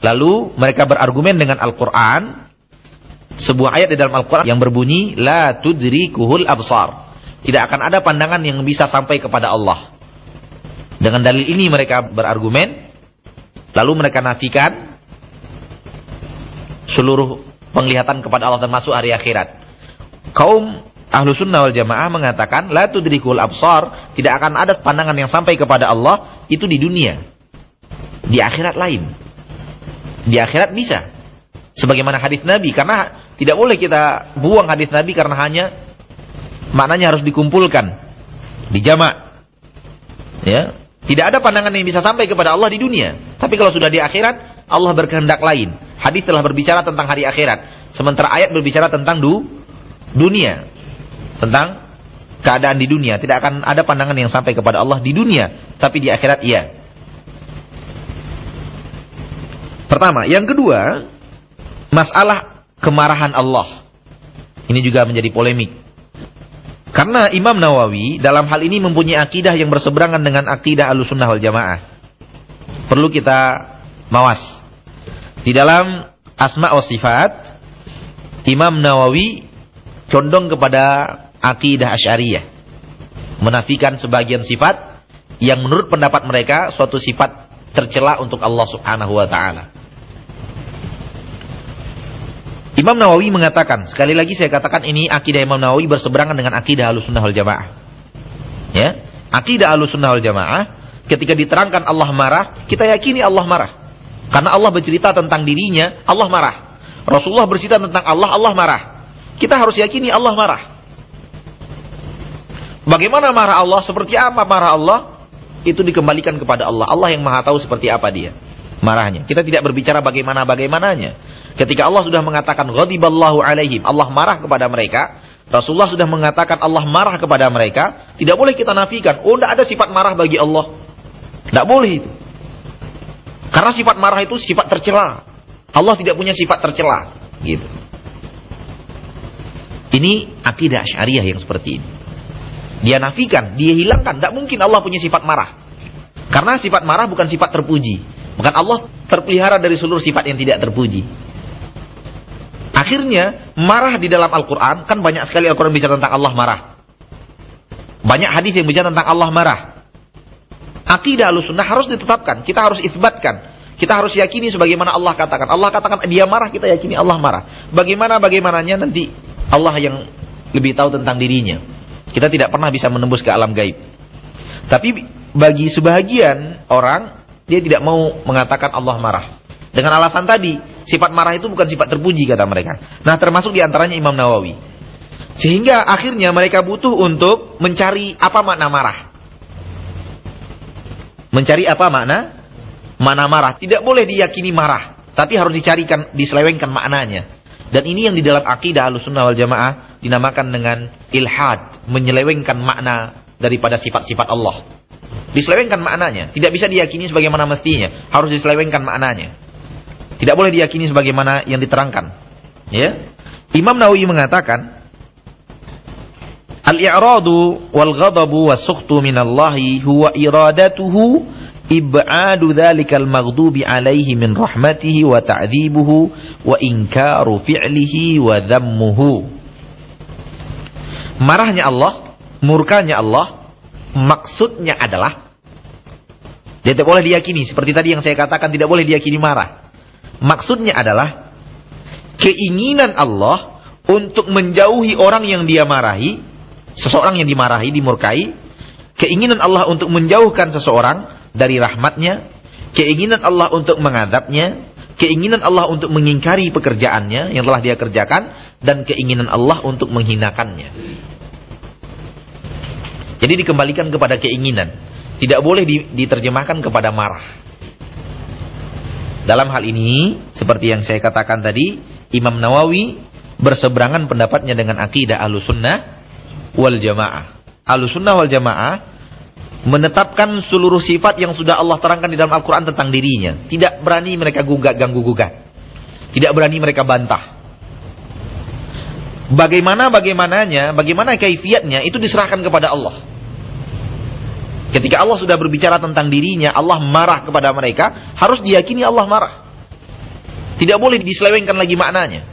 Lalu mereka berargumen dengan Al-Qur'an sebuah ayat di dalam Al-Qur'an yang berbunyi la tudrikuhul absar. Tidak akan ada pandangan yang bisa sampai kepada Allah. Dengan dalil ini mereka berargumen lalu mereka nafikan seluruh penglihatan kepada Allah termasuk hari akhirat. Kaum Ahlu sunnah wal jamaah mengatakan, La tudrikul absar, tidak akan ada pandangan yang sampai kepada Allah, itu di dunia. Di akhirat lain. Di akhirat bisa. Sebagaimana hadis Nabi, karena tidak boleh kita buang hadis Nabi karena hanya maknanya harus dikumpulkan. Di jamak. Ya, tidak ada pandangan yang bisa sampai kepada Allah di dunia. Tapi kalau sudah di akhirat, Allah berkehendak lain. Hadis telah berbicara tentang hari akhirat. Sementara ayat berbicara tentang du, dunia tentang keadaan di dunia. Tidak akan ada pandangan yang sampai kepada Allah di dunia, tapi di akhirat iya. Pertama, yang kedua, masalah kemarahan Allah. Ini juga menjadi polemik. Karena Imam Nawawi dalam hal ini mempunyai akidah yang berseberangan dengan akidah Ahlussunnah wal Jamaah. Perlu kita mawas. Di dalam Asma wa Sifat, Imam Nawawi condong kepada akidah Asy'ariyah. Menafikan sebagian sifat yang menurut pendapat mereka suatu sifat tercela untuk Allah Subhanahu wa taala. Imam Nawawi mengatakan, sekali lagi saya katakan ini akidah Imam Nawawi berseberangan dengan akidah Ahlussunnah wal Jamaah. Ya, akidah Ahlussunnah wal Jamaah ketika diterangkan Allah marah, kita yakini Allah marah. Karena Allah bercerita tentang dirinya, Allah marah. Rasulullah bercerita tentang Allah, Allah marah. Kita harus yakini Allah marah. Bagaimana marah Allah? Seperti apa marah Allah? Itu dikembalikan kepada Allah. Allah yang maha tahu seperti apa dia marahnya. Kita tidak berbicara bagaimana-bagaimananya. Ketika Allah sudah mengatakan ghadiballahu alaihim, Allah marah kepada mereka, Rasulullah sudah mengatakan Allah marah kepada mereka, tidak boleh kita nafikan, oh tidak ada sifat marah bagi Allah. Tidak boleh itu. Karena sifat marah itu sifat tercela. Allah tidak punya sifat tercela, gitu. Ini akidah syariah yang seperti ini. Dia nafikan, dia hilangkan. Tidak mungkin Allah punya sifat marah. Karena sifat marah bukan sifat terpuji. Bukan Allah terpelihara dari seluruh sifat yang tidak terpuji. Akhirnya, marah di dalam Al-Quran, kan banyak sekali Al-Quran bicara tentang Allah marah. Banyak hadis yang bicara tentang Allah marah. Akidah al-sunnah harus ditetapkan. Kita harus isbatkan. Kita harus yakini sebagaimana Allah katakan. Allah katakan dia marah, kita yakini Allah marah. Bagaimana bagaimananya nanti Allah yang lebih tahu tentang dirinya. Kita tidak pernah bisa menembus ke alam gaib. Tapi bagi sebahagian orang dia tidak mau mengatakan Allah marah. Dengan alasan tadi, sifat marah itu bukan sifat terpuji kata mereka. Nah, termasuk di antaranya Imam Nawawi. Sehingga akhirnya mereka butuh untuk mencari apa makna marah. Mencari apa makna? Mana marah. Tidak boleh diyakini marah. Tapi harus dicarikan, diselewengkan maknanya. Dan ini yang di dalam akidah al-sunnah wal jamaah dinamakan dengan ilhad. Menyelewengkan makna daripada sifat-sifat Allah. Diselewengkan maknanya. Tidak bisa diyakini sebagaimana mestinya. Harus diselewengkan maknanya. Tidak boleh diyakini sebagaimana yang diterangkan. Ya. Imam Nawawi mengatakan, Al-i'radu wal ghadabu was sukhtu minallahi huwa iradatuhu ib'adu dhalikal maghdubi alaihi min rahmatihi wa ta'dzibuhu wa inkaru fi'lihi wa dhammuhu. Marahnya Allah, murkanya Allah, maksudnya adalah dia tidak boleh diyakini seperti tadi yang saya katakan tidak boleh diyakini marah. Maksudnya adalah keinginan Allah untuk menjauhi orang yang dia marahi seseorang yang dimarahi, dimurkai, keinginan Allah untuk menjauhkan seseorang dari rahmatnya, keinginan Allah untuk mengadabnya, keinginan Allah untuk mengingkari pekerjaannya yang telah dia kerjakan, dan keinginan Allah untuk menghinakannya. Jadi dikembalikan kepada keinginan. Tidak boleh diterjemahkan kepada marah. Dalam hal ini, seperti yang saya katakan tadi, Imam Nawawi berseberangan pendapatnya dengan akidah Ahlussunnah wal jamaah. Ahlussunnah wal jamaah menetapkan seluruh sifat yang sudah Allah terangkan di dalam Al-Quran tentang dirinya. Tidak berani mereka gugat, ganggu-gugat. Tidak berani mereka bantah. Bagaimana bagaimananya, bagaimana kaifiatnya itu diserahkan kepada Allah. Ketika Allah sudah berbicara tentang dirinya, Allah marah kepada mereka, harus diyakini Allah marah. Tidak boleh diselewengkan lagi maknanya.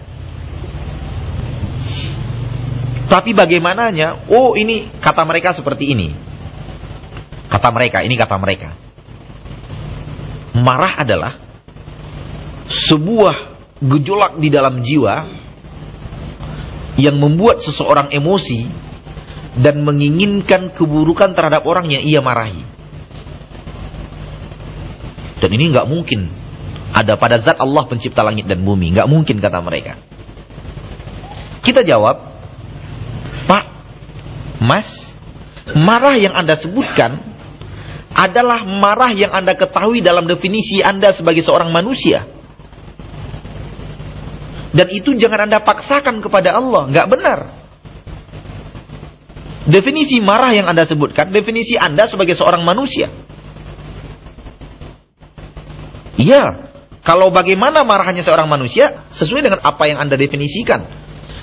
Tapi bagaimananya? Oh ini kata mereka seperti ini. Kata mereka, ini kata mereka. Marah adalah sebuah gejolak di dalam jiwa yang membuat seseorang emosi dan menginginkan keburukan terhadap orang yang ia marahi. Dan ini nggak mungkin ada pada zat Allah pencipta langit dan bumi, nggak mungkin kata mereka. Kita jawab, Pak, Mas, marah yang Anda sebutkan adalah marah yang Anda ketahui dalam definisi Anda sebagai seorang manusia. Dan itu jangan Anda paksakan kepada Allah, nggak benar. Definisi marah yang Anda sebutkan, definisi Anda sebagai seorang manusia. Iya, kalau bagaimana marahnya seorang manusia sesuai dengan apa yang Anda definisikan.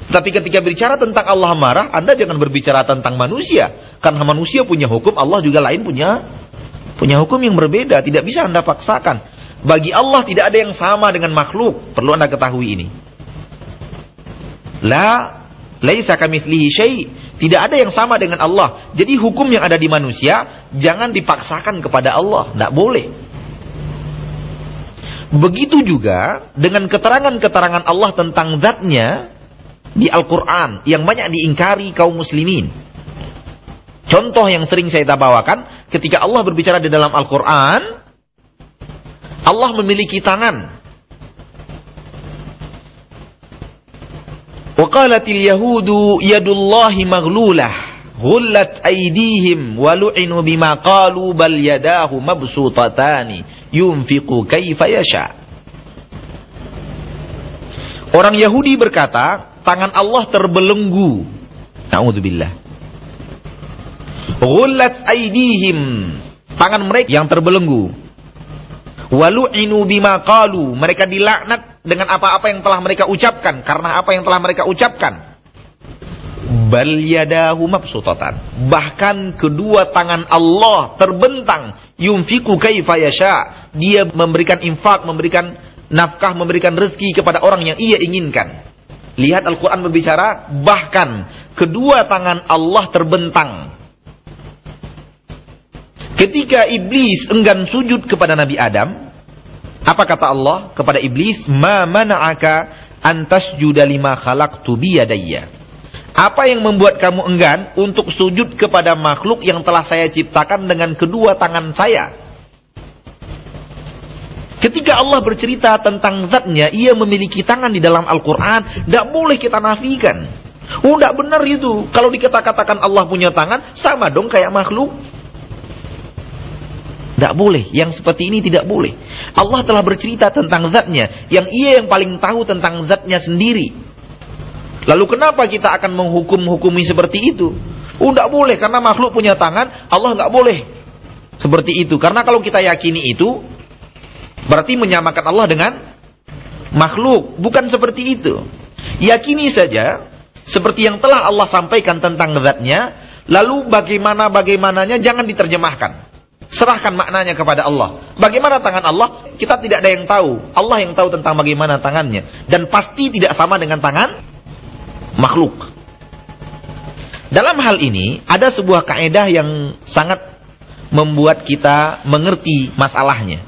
Tapi ketika bicara tentang Allah marah, Anda jangan berbicara tentang manusia. Karena manusia punya hukum, Allah juga lain punya punya hukum yang berbeda. Tidak bisa Anda paksakan. Bagi Allah tidak ada yang sama dengan makhluk. Perlu Anda ketahui ini. La laisa kamitslihi syai. Tidak ada yang sama dengan Allah. Jadi hukum yang ada di manusia jangan dipaksakan kepada Allah. Tidak boleh. Begitu juga dengan keterangan-keterangan Allah tentang zatnya di Al-Quran yang banyak diingkari kaum muslimin. Contoh yang sering saya bawakan ketika Allah berbicara di dalam Al-Quran, Allah memiliki tangan. Waqalatil yahudu yadullahi maghlulah ghullat aydihim wa lu'inu bima qalu bal yadahu mabsutatani yunfiqu kaifa yasha. Orang Yahudi berkata, tangan Allah terbelenggu. Nauzubillah. Ghullat aidihim. Tangan mereka yang terbelenggu. Walu'inu bima qalu. Mereka dilaknat dengan apa-apa yang telah mereka ucapkan. Karena apa yang telah mereka ucapkan. Bal yadahu mabsutatan. Bahkan kedua tangan Allah terbentang. Yunfiku kaifa yasha. Dia memberikan infak, memberikan nafkah, memberikan rezeki kepada orang yang ia inginkan. Lihat Al-Quran berbicara, bahkan kedua tangan Allah terbentang. Ketika iblis enggan sujud kepada Nabi Adam, apa kata Allah kepada iblis? Ma mana'aka antas lima khalaqtu biyadayya. Apa yang membuat kamu enggan untuk sujud kepada makhluk yang telah saya ciptakan dengan kedua tangan saya? Ketika Allah bercerita tentang zatnya, ia memiliki tangan di dalam Al-Quran, tidak boleh kita nafikan. Oh, tidak benar itu. Kalau dikata-katakan Allah punya tangan, sama dong kayak makhluk. Tidak boleh. Yang seperti ini tidak boleh. Allah telah bercerita tentang zatnya. Yang ia yang paling tahu tentang zatnya sendiri. Lalu kenapa kita akan menghukum-hukumi seperti itu? Oh, tidak boleh karena makhluk punya tangan, Allah nggak boleh. Seperti itu. Karena kalau kita yakini itu, berarti menyamakan Allah dengan makhluk. Bukan seperti itu. Yakini saja, seperti yang telah Allah sampaikan tentang zatnya, lalu bagaimana-bagaimananya jangan diterjemahkan. Serahkan maknanya kepada Allah. Bagaimana tangan Allah? Kita tidak ada yang tahu. Allah yang tahu tentang bagaimana tangannya. Dan pasti tidak sama dengan tangan makhluk. Dalam hal ini ada sebuah kaidah yang sangat membuat kita mengerti masalahnya.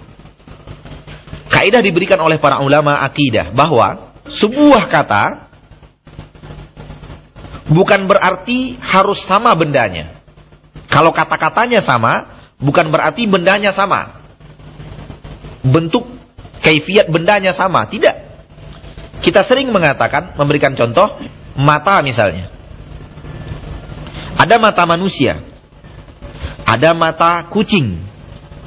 Kaidah diberikan oleh para ulama akidah bahwa sebuah kata bukan berarti harus sama bendanya. Kalau kata-katanya sama, bukan berarti bendanya sama. Bentuk kaifiat bendanya sama, tidak. Kita sering mengatakan, memberikan contoh, mata misalnya. Ada mata manusia. Ada mata kucing.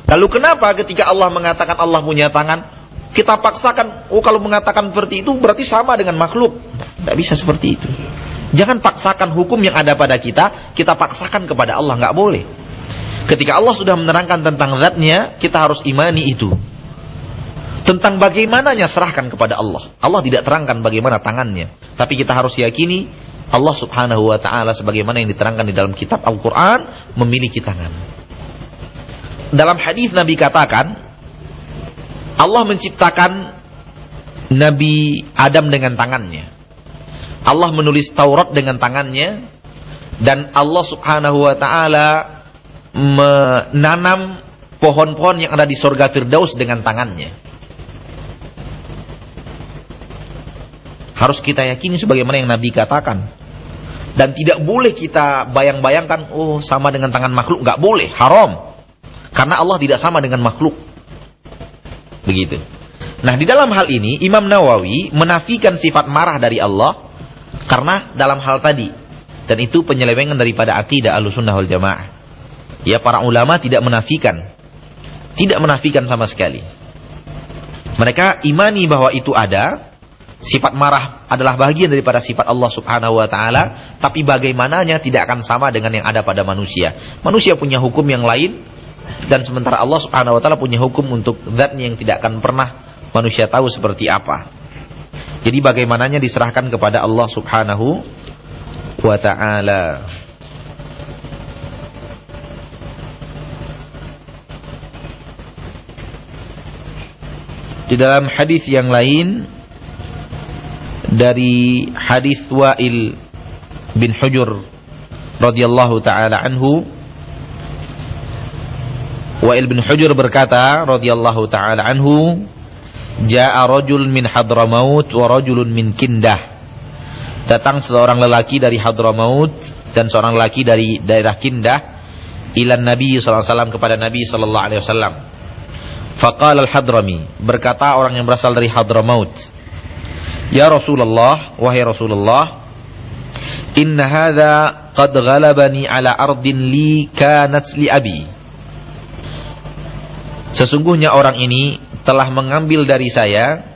Lalu kenapa ketika Allah mengatakan Allah punya tangan, kita paksakan, oh kalau mengatakan seperti itu berarti sama dengan makhluk. Tidak bisa seperti itu. Jangan paksakan hukum yang ada pada kita, kita paksakan kepada Allah, nggak boleh. Ketika Allah sudah menerangkan tentang zatnya, kita harus imani itu. Tentang bagaimananya serahkan kepada Allah. Allah tidak terangkan bagaimana tangannya. Tapi kita harus yakini Allah subhanahu wa ta'ala sebagaimana yang diterangkan di dalam kitab Al-Quran memiliki tangan. Dalam hadis Nabi katakan, Allah menciptakan Nabi Adam dengan tangannya. Allah menulis Taurat dengan tangannya. Dan Allah subhanahu wa ta'ala menanam pohon-pohon yang ada di surga Firdaus dengan tangannya. Harus kita yakini sebagaimana yang Nabi katakan. Dan tidak boleh kita bayang-bayangkan, oh sama dengan tangan makhluk. Nggak boleh, haram. Karena Allah tidak sama dengan makhluk. Begitu. Nah di dalam hal ini Imam Nawawi menafikan sifat marah dari Allah karena dalam hal tadi dan itu penyelewengan daripada akidah Ahlussunnah wal Jamaah. Ya para ulama tidak menafikan. Tidak menafikan sama sekali. Mereka imani bahwa itu ada Sifat marah adalah bagian daripada sifat Allah Subhanahu wa taala, tapi bagaimananya tidak akan sama dengan yang ada pada manusia. Manusia punya hukum yang lain dan sementara Allah Subhanahu wa taala punya hukum untuk zatnya yang tidak akan pernah manusia tahu seperti apa. Jadi bagaimananya diserahkan kepada Allah Subhanahu wa taala. Di dalam hadis yang lain dari hadis Wa'il bin Hujur radhiyallahu taala anhu Wa'il bin Hujur berkata radhiyallahu taala anhu Ja'a rajul min Hadramaut wa rajulun min Kindah Datang seorang lelaki dari Hadramaut dan seorang lelaki dari daerah Kindah ila Nabi sallallahu alaihi wasallam kepada Nabi sallallahu alaihi wasallam. Faqala al-Hadrami, berkata orang yang berasal dari Hadramaut, Ya Rasulullah, wahai Rasulullah, inna hadha qad ghalabani ala ardin li kanat li abi. Sesungguhnya orang ini telah mengambil dari saya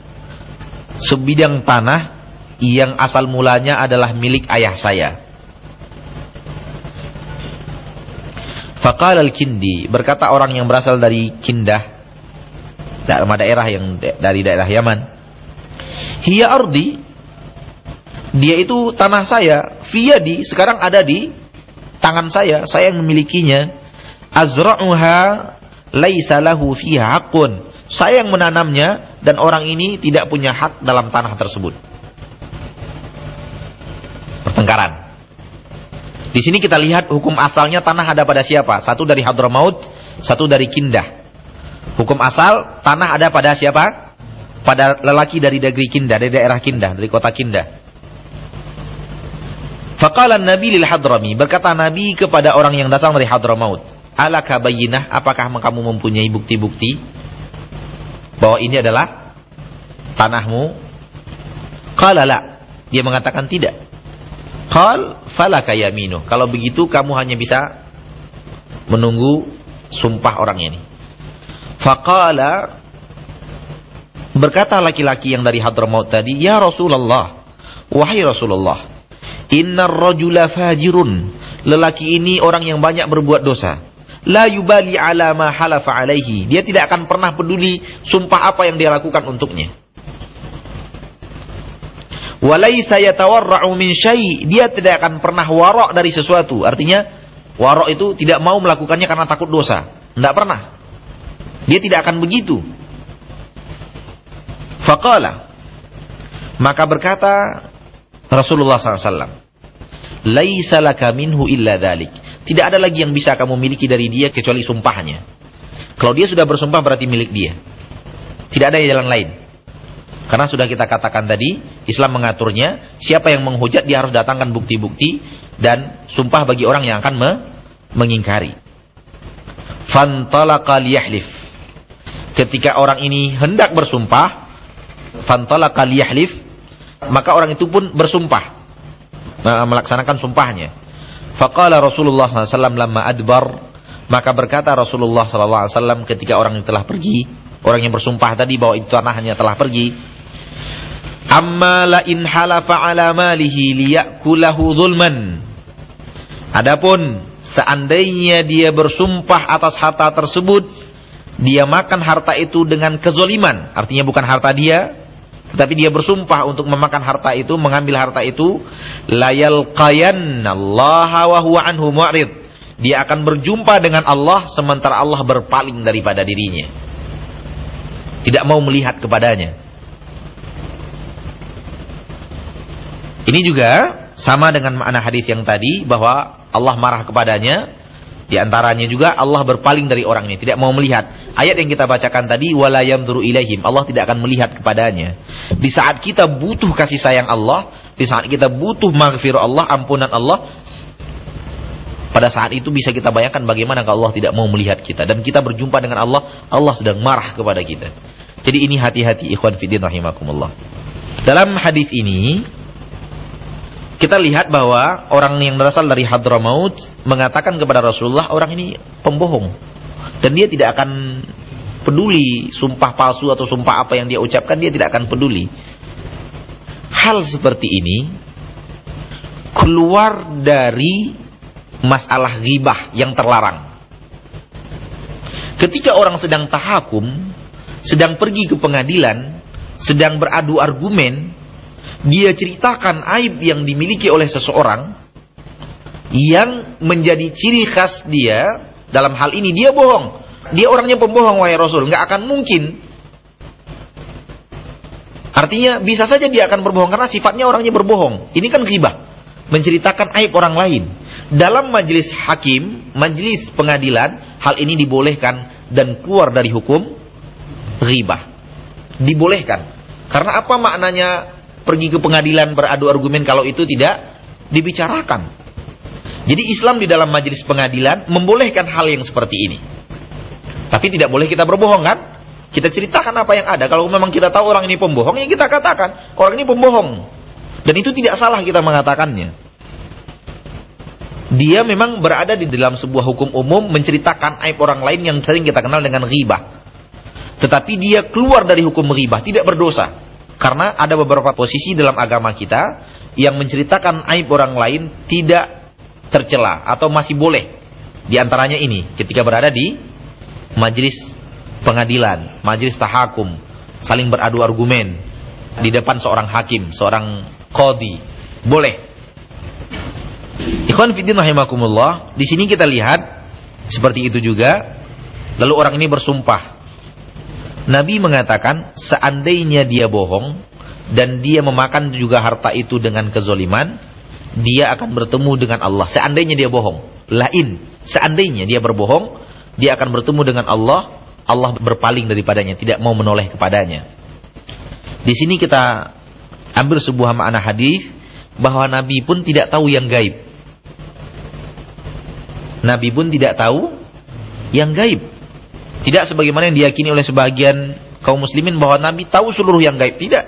sebidang tanah yang asal mulanya adalah milik ayah saya. Faqala al-Kindi, berkata orang yang berasal dari Kindah, daerah yang dari daerah Yaman. Hiya ardi. Dia itu tanah saya. Fiyadi sekarang ada di tangan saya. Saya yang memilikinya. Azra'uha laisa lahu fiha haqqun. Saya yang menanamnya dan orang ini tidak punya hak dalam tanah tersebut. Pertengkaran. Di sini kita lihat hukum asalnya tanah ada pada siapa? Satu dari Hadramaut, satu dari Kindah. Hukum asal tanah ada pada siapa? pada lelaki dari negeri Kinda, dari daerah Kinda, dari kota Kinda. Faqala Nabi lil Hadrami, berkata Nabi kepada orang yang datang dari Hadramaut, "Alaka bayyinah, apakah kamu mempunyai bukti-bukti bahwa ini adalah tanahmu?" Qala la. Dia mengatakan tidak. Qal falaka yaminu. Kalau begitu kamu hanya bisa menunggu sumpah orang ini. Faqala berkata laki-laki yang dari Hadramaut tadi, "Ya Rasulullah, wahai Rasulullah, Innar rajula fajirun. Lelaki ini orang yang banyak berbuat dosa. La yubali ala ma halafa alaihi. Dia tidak akan pernah peduli sumpah apa yang dia lakukan untuknya. Walaysa yatawarra'u min syai. Dia tidak akan pernah warok dari sesuatu. Artinya warok itu tidak mau melakukannya karena takut dosa. Tidak pernah. Dia tidak akan begitu. Faqala. Maka berkata Rasulullah SAW. Laisa laka minhu illa dhalik. Tidak ada lagi yang bisa kamu miliki dari dia kecuali sumpahnya. Kalau dia sudah bersumpah berarti milik dia. Tidak ada jalan lain. Karena sudah kita katakan tadi, Islam mengaturnya, siapa yang menghujat dia harus datangkan bukti-bukti dan sumpah bagi orang yang akan me mengingkari. Fantalaqa liyahlif. Ketika orang ini hendak bersumpah, fantalaqa liyahlif, maka orang itu pun bersumpah melaksanakan sumpahnya. Faqala Rasulullah SAW lama adbar maka berkata Rasulullah SAW ketika orang yang telah pergi, orang yang bersumpah tadi bahwa itu tanahnya telah pergi, amma la in halafa ala malihi liyakulahu zulman. Adapun seandainya dia bersumpah atas harta tersebut, dia makan harta itu dengan kezoliman, artinya bukan harta dia, tetapi dia bersumpah untuk memakan harta itu, mengambil harta itu, layal Allah wa huwa anhu mu'rid. Dia akan berjumpa dengan Allah sementara Allah berpaling daripada dirinya. Tidak mau melihat kepadanya. Ini juga sama dengan makna hadis yang tadi bahwa Allah marah kepadanya di antaranya juga Allah berpaling dari orang ini, tidak mau melihat. Ayat yang kita bacakan tadi wala yamduru ilaihim, Allah tidak akan melihat kepadanya. Di saat kita butuh kasih sayang Allah, di saat kita butuh maghfirah Allah, ampunan Allah, pada saat itu bisa kita bayangkan bagaimana kalau Allah tidak mau melihat kita dan kita berjumpa dengan Allah, Allah sedang marah kepada kita. Jadi ini hati-hati ikhwan fillah rahimakumullah. Dalam hadis ini kita lihat bahwa orang yang berasal dari Hadramaut mengatakan kepada Rasulullah orang ini pembohong dan dia tidak akan peduli sumpah palsu atau sumpah apa yang dia ucapkan dia tidak akan peduli. Hal seperti ini keluar dari masalah ghibah yang terlarang. Ketika orang sedang tahakum, sedang pergi ke pengadilan, sedang beradu argumen, dia ceritakan aib yang dimiliki oleh seseorang yang menjadi ciri khas dia dalam hal ini dia bohong. Dia orangnya pembohong wahai Rasul, nggak akan mungkin. Artinya bisa saja dia akan berbohong karena sifatnya orangnya berbohong. Ini kan ghibah, menceritakan aib orang lain. Dalam majelis hakim, majelis pengadilan, hal ini dibolehkan dan keluar dari hukum ghibah. Dibolehkan. Karena apa maknanya pergi ke pengadilan beradu argumen kalau itu tidak dibicarakan. Jadi Islam di dalam majelis pengadilan membolehkan hal yang seperti ini. Tapi tidak boleh kita berbohong kan? Kita ceritakan apa yang ada. Kalau memang kita tahu orang ini pembohong, ya kita katakan orang ini pembohong. Dan itu tidak salah kita mengatakannya. Dia memang berada di dalam sebuah hukum umum menceritakan aib orang lain yang sering kita kenal dengan ghibah. Tetapi dia keluar dari hukum ghibah, tidak berdosa. Karena ada beberapa posisi dalam agama kita yang menceritakan aib orang lain tidak tercela atau masih boleh. Di antaranya ini ketika berada di majelis pengadilan, majelis tahakum, saling beradu argumen di depan seorang hakim, seorang kodi. Boleh. Ikhwan fiddin rahimakumullah, di sini kita lihat seperti itu juga. Lalu orang ini bersumpah Nabi mengatakan seandainya dia bohong dan dia memakan juga harta itu dengan kezoliman, dia akan bertemu dengan Allah. Seandainya dia bohong, lain. Seandainya dia berbohong, dia akan bertemu dengan Allah. Allah berpaling daripadanya, tidak mau menoleh kepadanya. Di sini kita ambil sebuah makna hadis bahwa Nabi pun tidak tahu yang gaib. Nabi pun tidak tahu yang gaib. Tidak sebagaimana yang diyakini oleh sebagian kaum muslimin bahwa Nabi tahu seluruh yang gaib. Tidak.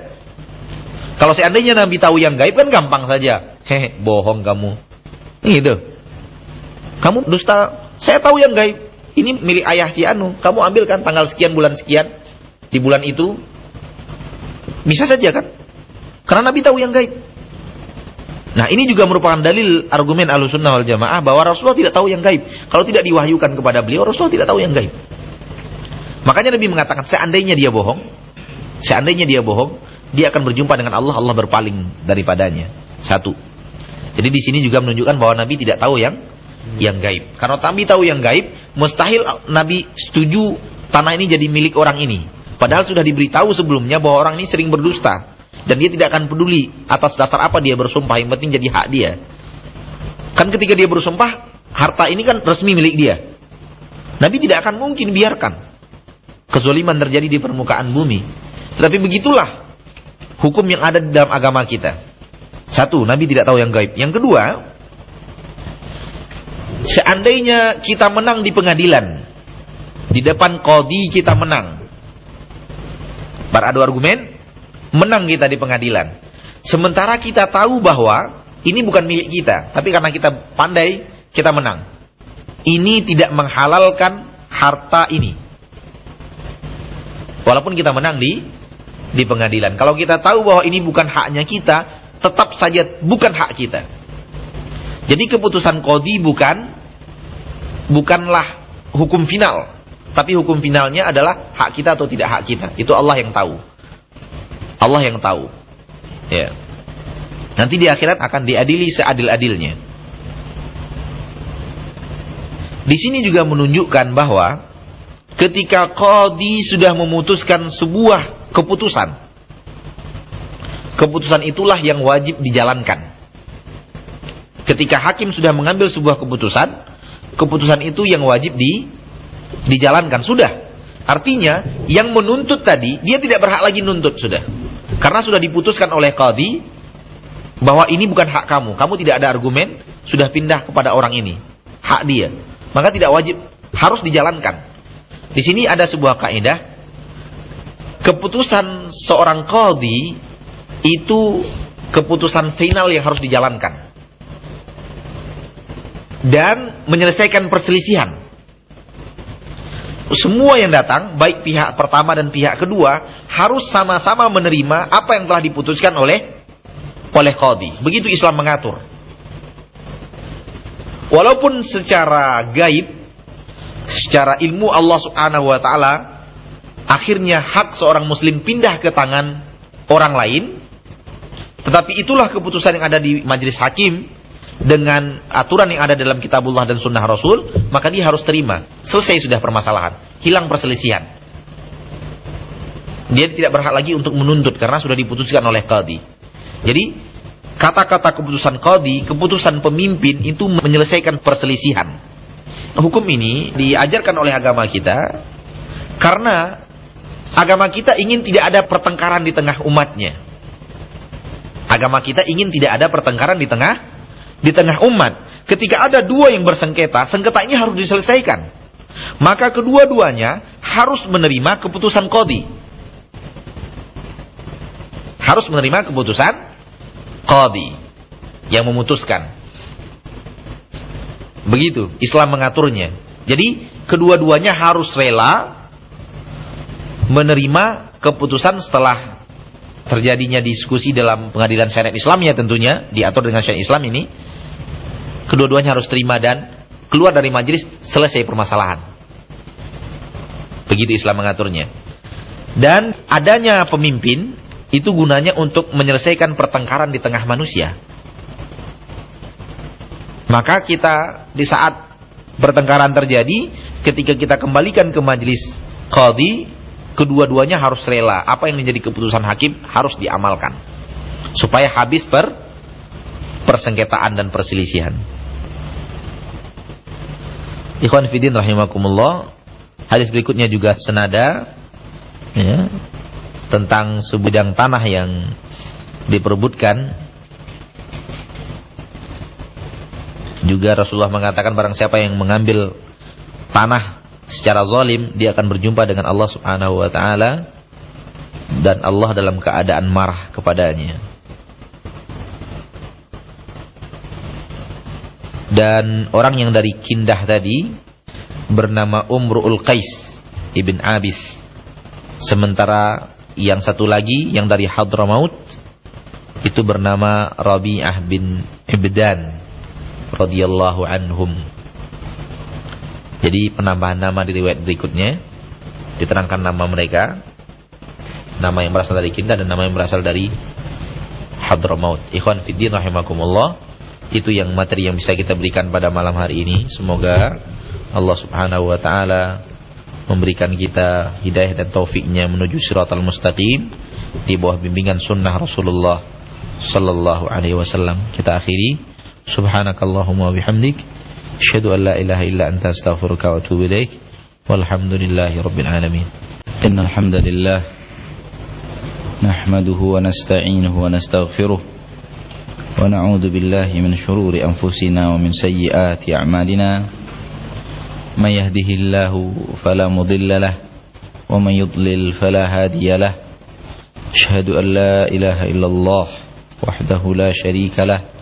Kalau seandainya Nabi tahu yang gaib kan gampang saja. Hehe, bohong kamu. Gitu. Kamu dusta. Saya tahu yang gaib. Ini milik ayah si Anu. Kamu ambilkan tanggal sekian bulan sekian. Di bulan itu. Bisa saja kan? Karena Nabi tahu yang gaib. Nah ini juga merupakan dalil argumen sunnah wal jamaah bahwa Rasulullah tidak tahu yang gaib. Kalau tidak diwahyukan kepada beliau, Rasulullah tidak tahu yang gaib. Makanya Nabi mengatakan seandainya dia bohong, seandainya dia bohong, dia akan berjumpa dengan Allah, Allah berpaling daripadanya. Satu. Jadi di sini juga menunjukkan bahwa Nabi tidak tahu yang yang gaib. Karena Nabi tahu yang gaib, mustahil Nabi setuju tanah ini jadi milik orang ini. Padahal sudah diberitahu sebelumnya bahwa orang ini sering berdusta. Dan dia tidak akan peduli atas dasar apa dia bersumpah, yang penting jadi hak dia. Kan ketika dia bersumpah, harta ini kan resmi milik dia. Nabi tidak akan mungkin biarkan kezoliman terjadi di permukaan bumi. Tetapi begitulah hukum yang ada di dalam agama kita. Satu, Nabi tidak tahu yang gaib. Yang kedua, seandainya kita menang di pengadilan, di depan kodi kita menang. Beradu argumen, menang kita di pengadilan. Sementara kita tahu bahwa ini bukan milik kita, tapi karena kita pandai, kita menang. Ini tidak menghalalkan harta ini. Walaupun kita menang di di pengadilan. Kalau kita tahu bahwa ini bukan haknya kita, tetap saja bukan hak kita. Jadi keputusan kodi bukan bukanlah hukum final, tapi hukum finalnya adalah hak kita atau tidak hak kita. Itu Allah yang tahu. Allah yang tahu. Ya. Nanti di akhirat akan diadili seadil-adilnya. Di sini juga menunjukkan bahwa ketika qadi sudah memutuskan sebuah keputusan, keputusan itulah yang wajib dijalankan. Ketika hakim sudah mengambil sebuah keputusan, keputusan itu yang wajib di dijalankan sudah. Artinya yang menuntut tadi dia tidak berhak lagi nuntut sudah. Karena sudah diputuskan oleh qadi bahwa ini bukan hak kamu. Kamu tidak ada argumen, sudah pindah kepada orang ini. Hak dia. Maka tidak wajib, harus dijalankan. Di sini ada sebuah kaidah. Keputusan seorang qadi itu keputusan final yang harus dijalankan. Dan menyelesaikan perselisihan semua yang datang, baik pihak pertama dan pihak kedua, harus sama-sama menerima apa yang telah diputuskan oleh oleh qadi. Begitu Islam mengatur. Walaupun secara gaib, secara ilmu Allah Subhanahu wa taala, akhirnya hak seorang muslim pindah ke tangan orang lain, tetapi itulah keputusan yang ada di majelis hakim dengan aturan yang ada dalam kitabullah dan sunnah Rasul, maka dia harus terima. Selesai sudah permasalahan. Hilang perselisihan. Dia tidak berhak lagi untuk menuntut karena sudah diputuskan oleh qadi. Jadi, kata-kata keputusan qadi, keputusan pemimpin itu menyelesaikan perselisihan. Hukum ini diajarkan oleh agama kita karena agama kita ingin tidak ada pertengkaran di tengah umatnya. Agama kita ingin tidak ada pertengkaran di tengah di tengah umat, ketika ada dua yang bersengketa, sengketa ini harus diselesaikan. Maka kedua-duanya harus menerima keputusan kodi. Harus menerima keputusan kodi yang memutuskan. Begitu Islam mengaturnya. Jadi kedua-duanya harus rela menerima keputusan setelah terjadinya diskusi dalam pengadilan syariat Islamnya tentunya diatur dengan syariat Islam ini kedua-duanya harus terima dan keluar dari majelis selesai permasalahan. Begitu Islam mengaturnya. Dan adanya pemimpin itu gunanya untuk menyelesaikan pertengkaran di tengah manusia. Maka kita di saat pertengkaran terjadi, ketika kita kembalikan ke majelis qadhi, kedua-duanya harus rela. Apa yang menjadi keputusan hakim harus diamalkan. Supaya habis per persengketaan dan perselisihan. Ikhwan Fidin rahimakumullah. Hadis berikutnya juga senada ya, tentang sebidang tanah yang diperebutkan Juga Rasulullah mengatakan barang siapa yang mengambil tanah secara zalim, dia akan berjumpa dengan Allah Subhanahu wa taala dan Allah dalam keadaan marah kepadanya. Dan orang yang dari Kindah tadi bernama Umru'ul Qais ibn Abis. Sementara yang satu lagi yang dari Hadramaut itu bernama Rabi'ah bin Ibdan radhiyallahu anhum. Jadi penambahan nama di riwayat berikutnya diterangkan nama mereka, nama yang berasal dari Kinda dan nama yang berasal dari Hadramaut. Ikhwan fiddin rahimakumullah. Itu yang materi yang bisa kita berikan pada malam hari ini. Semoga Allah Subhanahu wa taala memberikan kita hidayah dan taufiknya menuju siratal mustaqim di bawah bimbingan sunnah Rasulullah sallallahu alaihi wasallam. Kita akhiri Subhanakallahumma bihamdik. Asyadu an la ilaha illa anta astaghfiruka wa atubu ilaik. Walhamdulillahi rabbil alamin. Innal hamdalillah nahmaduhu wa nasta'inuhu wa nastaghfiruh wa na'udzu billahi min shururi anfusina wa min sayyiati a'malina. Man yahdihillahu fala mudilla lahu wa man yudlil fala hadiya lahu. Asyhadu an la ilaha illallah wahdahu la syarika lahu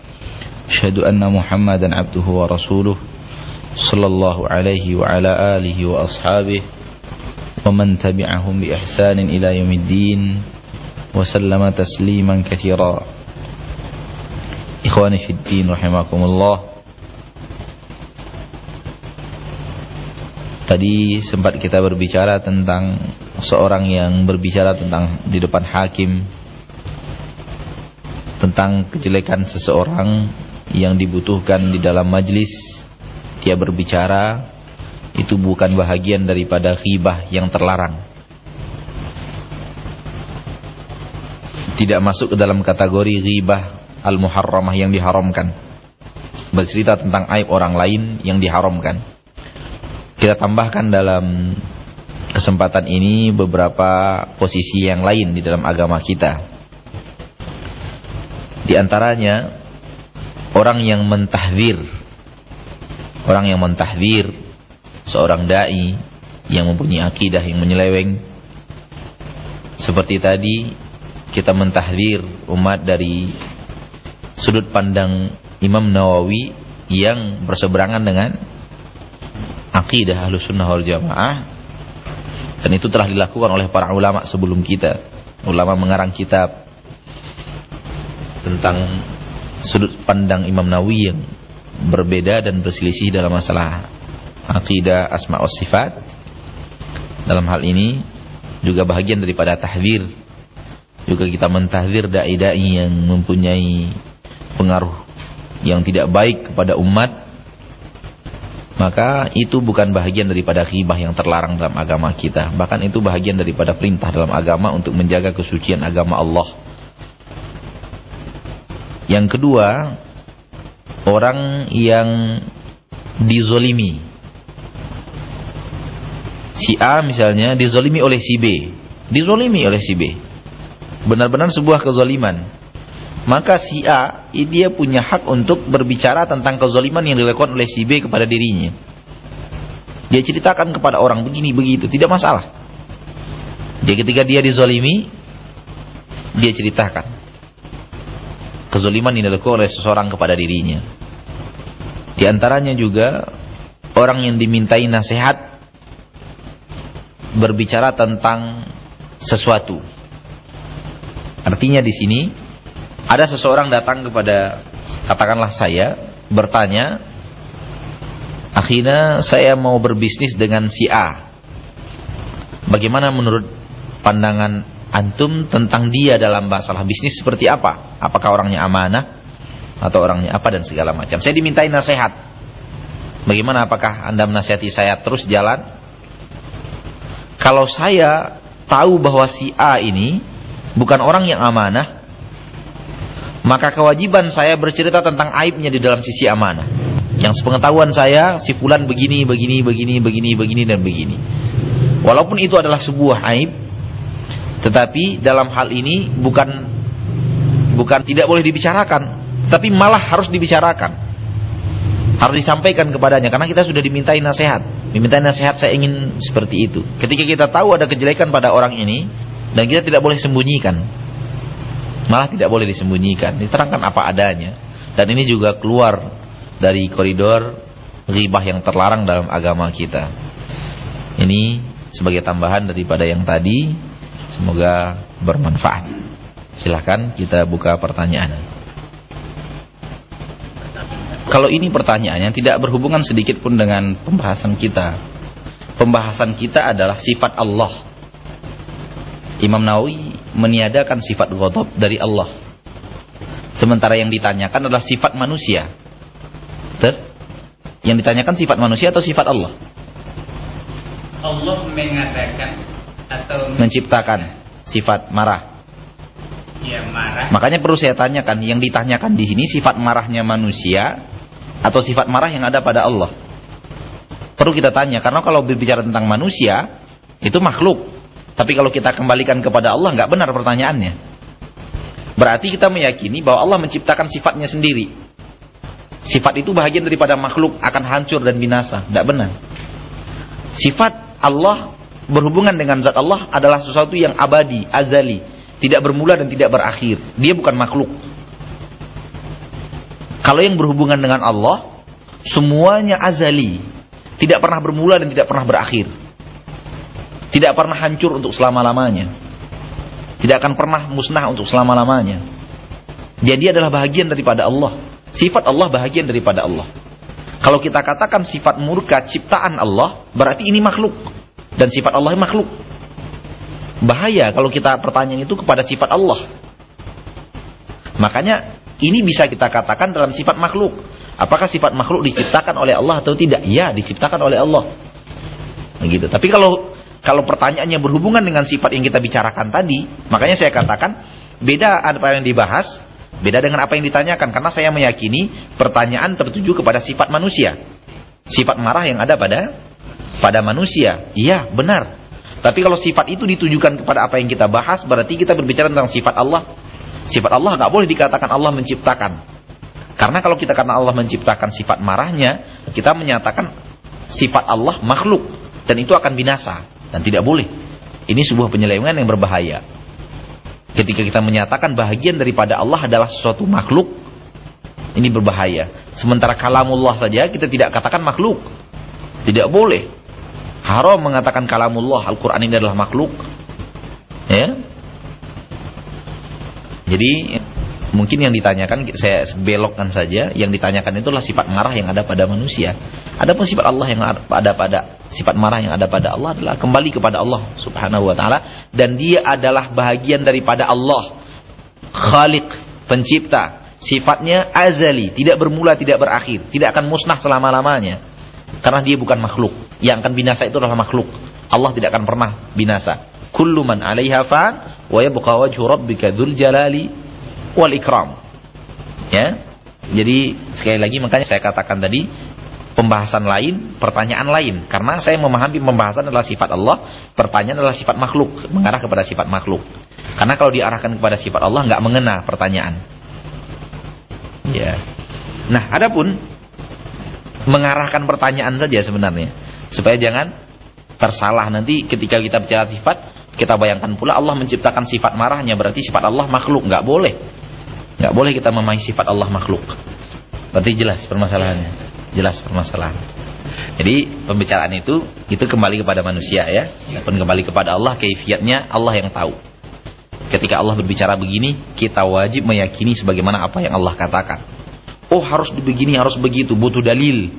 أشهد أن محمدا عبده ورسوله صلى الله عليه وعلى آله وأصحابه ومن تبعهم بإحسان إلى يوم الدين وسلم تسليما كثيرا إخواني في الدين رحمكم الله Tadi sempat kita berbicara tentang seorang yang berbicara tentang di depan hakim tentang kejelekan seseorang yang dibutuhkan di dalam majlis dia berbicara itu bukan bahagian daripada khibah yang terlarang. Tidak masuk ke dalam kategori ghibah al-muharramah yang diharamkan. Bercerita tentang aib orang lain yang diharamkan. Kita tambahkan dalam kesempatan ini beberapa posisi yang lain di dalam agama kita. Di antaranya orang yang mentahdir, orang yang mentahdir. Seorang dai yang mempunyai akidah yang menyeleweng. Seperti tadi kita mentahdir umat dari sudut pandang Imam Nawawi yang berseberangan dengan akidah ahlu sunnah wal jamaah. Dan itu telah dilakukan oleh para ulama sebelum kita. Ulama mengarang kitab tentang sudut pandang Imam Nawawi yang berbeda dan berselisih dalam masalah akidah asma wa sifat dalam hal ini juga bahagian daripada tahdir juga kita mentahdir dai-dai yang mempunyai pengaruh yang tidak baik kepada umat maka itu bukan bahagian daripada khibah yang terlarang dalam agama kita. Bahkan itu bahagian daripada perintah dalam agama untuk menjaga kesucian agama Allah. Yang kedua, orang yang dizolimi. Si A misalnya dizolimi oleh si B. Dizolimi oleh si B. Benar-benar sebuah kezoliman maka si A dia punya hak untuk berbicara tentang kezaliman yang dilakukan oleh si B kepada dirinya. Dia ceritakan kepada orang begini begitu, tidak masalah. Dia ketika dia dizalimi, dia ceritakan kezaliman yang dilakukan oleh seseorang kepada dirinya. Di antaranya juga orang yang dimintai nasihat berbicara tentang sesuatu. Artinya di sini ada seseorang datang kepada katakanlah saya bertanya, akhirnya saya mau berbisnis dengan si A. Bagaimana menurut pandangan antum tentang dia dalam masalah bisnis seperti apa? Apakah orangnya amanah atau orangnya apa dan segala macam? Saya dimintai nasihat. Bagaimana apakah Anda menasihati saya terus jalan? Kalau saya tahu bahwa si A ini bukan orang yang amanah, maka kewajiban saya bercerita tentang aibnya di dalam sisi amanah. Yang sepengetahuan saya, si fulan begini, begini, begini, begini, begini, dan begini. Walaupun itu adalah sebuah aib, tetapi dalam hal ini bukan bukan tidak boleh dibicarakan, tapi malah harus dibicarakan. Harus disampaikan kepadanya karena kita sudah dimintai nasihat. Dimintai nasihat saya ingin seperti itu. Ketika kita tahu ada kejelekan pada orang ini dan kita tidak boleh sembunyikan. Malah tidak boleh disembunyikan, diterangkan apa adanya. Dan ini juga keluar dari koridor ribah yang terlarang dalam agama kita. Ini sebagai tambahan daripada yang tadi. Semoga bermanfaat. Silahkan kita buka pertanyaan. Kalau ini pertanyaannya tidak berhubungan sedikit pun dengan pembahasan kita. Pembahasan kita adalah sifat Allah. Imam Nawawi meniadakan sifat ghadab dari Allah. Sementara yang ditanyakan adalah sifat manusia. Ter? Yang ditanyakan sifat manusia atau sifat Allah? Allah mengatakan atau menciptakan sifat marah. Ya marah. Makanya perlu saya tanyakan, yang ditanyakan di sini sifat marahnya manusia atau sifat marah yang ada pada Allah? Perlu kita tanya, karena kalau berbicara tentang manusia, itu makhluk. Tapi kalau kita kembalikan kepada Allah, nggak benar pertanyaannya. Berarti kita meyakini bahwa Allah menciptakan sifatnya sendiri. Sifat itu bahagian daripada makhluk akan hancur dan binasa. Tidak benar. Sifat Allah berhubungan dengan zat Allah adalah sesuatu yang abadi, azali. Tidak bermula dan tidak berakhir. Dia bukan makhluk. Kalau yang berhubungan dengan Allah, semuanya azali. Tidak pernah bermula dan tidak pernah berakhir. Tidak pernah hancur untuk selama-lamanya. Tidak akan pernah musnah untuk selama-lamanya. Jadi adalah bahagian daripada Allah. Sifat Allah bahagian daripada Allah. Kalau kita katakan sifat murka ciptaan Allah, berarti ini makhluk. Dan sifat Allah makhluk. Bahaya kalau kita pertanyaan itu kepada sifat Allah. Makanya ini bisa kita katakan dalam sifat makhluk. Apakah sifat makhluk diciptakan oleh Allah atau tidak? Ya, diciptakan oleh Allah. Begitu. Tapi kalau kalau pertanyaannya berhubungan dengan sifat yang kita bicarakan tadi, makanya saya katakan beda apa yang dibahas, beda dengan apa yang ditanyakan karena saya meyakini pertanyaan tertuju kepada sifat manusia. Sifat marah yang ada pada pada manusia. Iya, benar. Tapi kalau sifat itu ditujukan kepada apa yang kita bahas, berarti kita berbicara tentang sifat Allah Sifat Allah nggak boleh dikatakan Allah menciptakan. Karena kalau kita karena Allah menciptakan sifat marahnya, kita menyatakan sifat Allah makhluk dan itu akan binasa dan tidak boleh. Ini sebuah penyelewengan yang berbahaya. Ketika kita menyatakan bahagian daripada Allah adalah sesuatu makhluk, ini berbahaya. Sementara kalamullah saja kita tidak katakan makhluk. Tidak boleh. Haram mengatakan kalamullah, Al-Quran ini adalah makhluk. Ya, jadi mungkin yang ditanyakan saya belokkan saja, yang ditanyakan itulah sifat marah yang ada pada manusia. Adapun sifat Allah yang ada pada sifat marah yang ada pada Allah adalah kembali kepada Allah Subhanahu wa taala dan dia adalah bahagian daripada Allah. Khaliq, pencipta. Sifatnya azali, tidak bermula, tidak berakhir, tidak akan musnah selama-lamanya. Karena dia bukan makhluk. Yang akan binasa itu adalah makhluk. Allah tidak akan pernah binasa. Kullu man 'alaiha fan wa yabqa wajhu rabbika dzul jalali wal ikram. Ya. Jadi sekali lagi makanya saya katakan tadi pembahasan lain, pertanyaan lain. Karena saya memahami pembahasan adalah sifat Allah, pertanyaan adalah sifat makhluk, mengarah kepada sifat makhluk. Karena kalau diarahkan kepada sifat Allah nggak mengena pertanyaan. Ya. Nah, adapun mengarahkan pertanyaan saja sebenarnya supaya jangan tersalah nanti ketika kita bicara sifat kita bayangkan pula Allah menciptakan sifat marahnya berarti sifat Allah makhluk, nggak boleh. nggak boleh kita memahami sifat Allah makhluk. Berarti jelas permasalahannya. Jelas permasalahan. Jadi pembicaraan itu itu kembali kepada manusia ya. Dan kembali kepada Allah kaifiatnya Allah yang tahu. Ketika Allah berbicara begini, kita wajib meyakini sebagaimana apa yang Allah katakan. Oh harus begini, harus begitu, butuh dalil.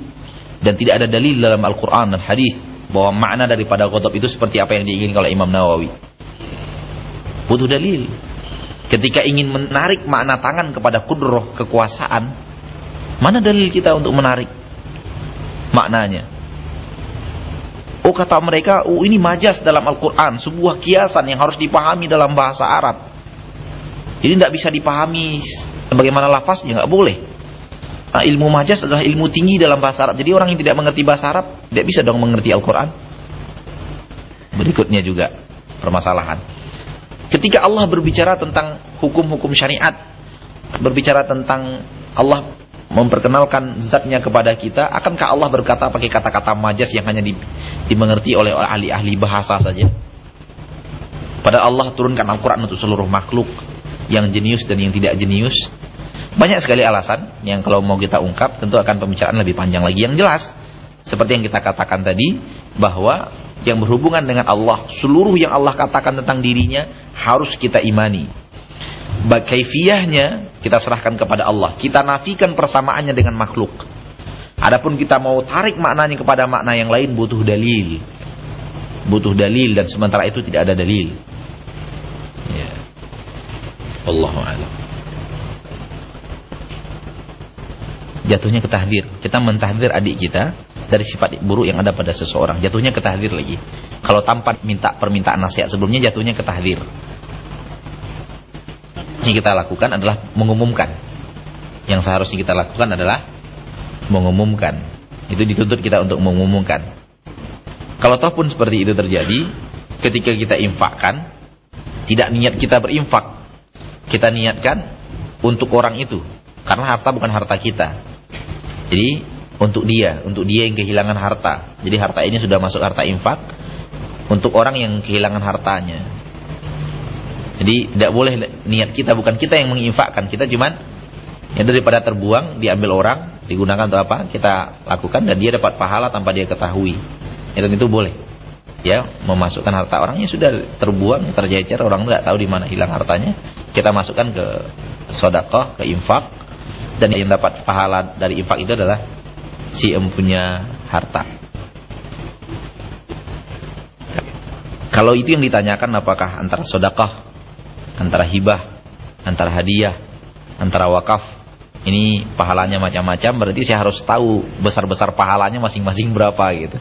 Dan tidak ada dalil dalam Al-Quran dan hadis bahwa makna daripada ghadab itu seperti apa yang diinginkan oleh Imam Nawawi. Butuh dalil. Ketika ingin menarik makna tangan kepada kudroh kekuasaan, mana dalil kita untuk menarik maknanya? Oh kata mereka, oh ini majas dalam Al-Quran, sebuah kiasan yang harus dipahami dalam bahasa Arab. Jadi tidak bisa dipahami bagaimana lafaznya, nggak boleh. Nah, ilmu majas adalah ilmu tinggi dalam bahasa Arab. Jadi orang yang tidak mengerti bahasa Arab tidak bisa dong mengerti Al-Quran. Berikutnya juga permasalahan. Ketika Allah berbicara tentang hukum-hukum syariat, berbicara tentang Allah memperkenalkan zatnya kepada kita, akankah Allah berkata pakai kata-kata majas yang hanya di, dimengerti oleh ahli-ahli bahasa saja? Padahal Allah turunkan Al-Quran untuk seluruh makhluk yang jenius dan yang tidak jenius. Banyak sekali alasan yang kalau mau kita ungkap tentu akan pembicaraan lebih panjang lagi. Yang jelas, seperti yang kita katakan tadi, bahwa yang berhubungan dengan Allah, seluruh yang Allah katakan tentang dirinya harus kita imani. Kaifiahnya kita serahkan kepada Allah. Kita nafikan persamaannya dengan makhluk. Adapun kita mau tarik maknanya kepada makna yang lain butuh dalil. Butuh dalil dan sementara itu tidak ada dalil. Ya. Allahu a'lam. Jatuhnya ke tahdir. Kita mentahdir adik kita dari sifat buruk yang ada pada seseorang. Jatuhnya ke tahdir lagi. Kalau tanpa minta permintaan nasihat sebelumnya jatuhnya ke tahdir yang kita lakukan adalah mengumumkan. Yang seharusnya kita lakukan adalah mengumumkan. Itu dituntut kita untuk mengumumkan. Kalau toh pun seperti itu terjadi, ketika kita infakkan, tidak niat kita berinfak. Kita niatkan untuk orang itu. Karena harta bukan harta kita. Jadi untuk dia, untuk dia yang kehilangan harta. Jadi harta ini sudah masuk harta infak untuk orang yang kehilangan hartanya. Jadi tidak boleh niat kita bukan kita yang menginfakkan, kita cuman ya daripada terbuang diambil orang digunakan untuk apa kita lakukan dan dia dapat pahala tanpa dia ketahui. Ya, itu boleh. Ya memasukkan harta orangnya sudah terbuang terjecer orang tidak tahu di mana hilang hartanya kita masukkan ke sodakoh ke infak dan yang dapat pahala dari infak itu adalah si empunya harta. Kalau itu yang ditanyakan apakah antara sodakoh antara hibah, antara hadiah, antara wakaf. Ini pahalanya macam-macam, berarti saya harus tahu besar-besar pahalanya masing-masing berapa gitu.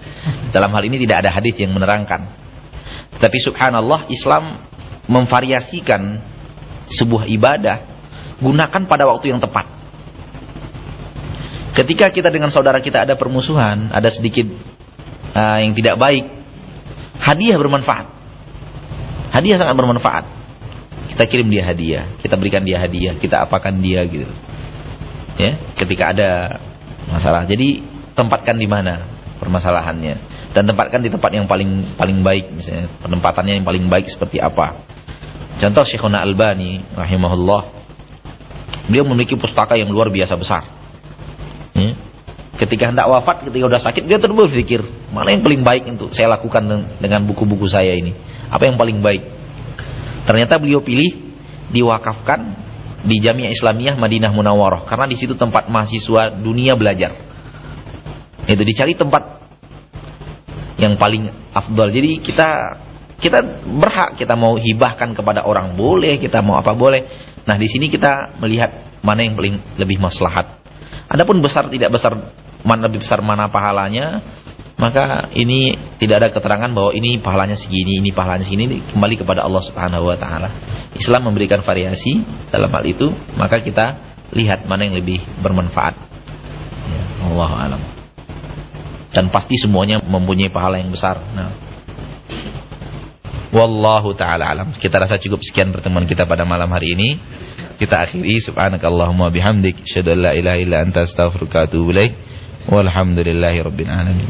Dalam hal ini tidak ada hadis yang menerangkan. Tapi subhanallah Islam memvariasikan sebuah ibadah gunakan pada waktu yang tepat. Ketika kita dengan saudara kita ada permusuhan, ada sedikit uh, yang tidak baik, hadiah bermanfaat. Hadiah sangat bermanfaat. Kita kirim dia hadiah, kita berikan dia hadiah, kita apakan dia gitu. Ya, ketika ada masalah. Jadi tempatkan di mana permasalahannya dan tempatkan di tempat yang paling paling baik misalnya penempatannya yang paling baik seperti apa. Contoh Syekhuna Albani rahimahullah. Beliau memiliki pustaka yang luar biasa besar. Ya. Ketika hendak wafat, ketika sudah sakit, dia terus berpikir, mana yang paling baik untuk saya lakukan dengan buku-buku saya ini? Apa yang paling baik? Ternyata beliau pilih diwakafkan di Jamiah Islamiyah Madinah Munawwarah karena di situ tempat mahasiswa dunia belajar. Itu dicari tempat yang paling afdol. Jadi kita kita berhak kita mau hibahkan kepada orang boleh, kita mau apa boleh. Nah, di sini kita melihat mana yang paling lebih maslahat. Adapun besar tidak besar mana lebih besar mana pahalanya, maka ini tidak ada keterangan bahwa ini pahalanya segini, ini pahalanya segini, kembali kepada Allah Subhanahu wa taala. Islam memberikan variasi dalam hal itu, maka kita lihat mana yang lebih bermanfaat. Ya, Allah alam. Dan pasti semuanya mempunyai pahala yang besar. Nah. Wallahu taala alam. Kita rasa cukup sekian pertemuan kita pada malam hari ini kita akhiri. Subhanakallahumma bihamdik syadu an la ilaha illa anta astaghfiruka wa atubu ilaik. Walhamdulillahi rabbil alamin.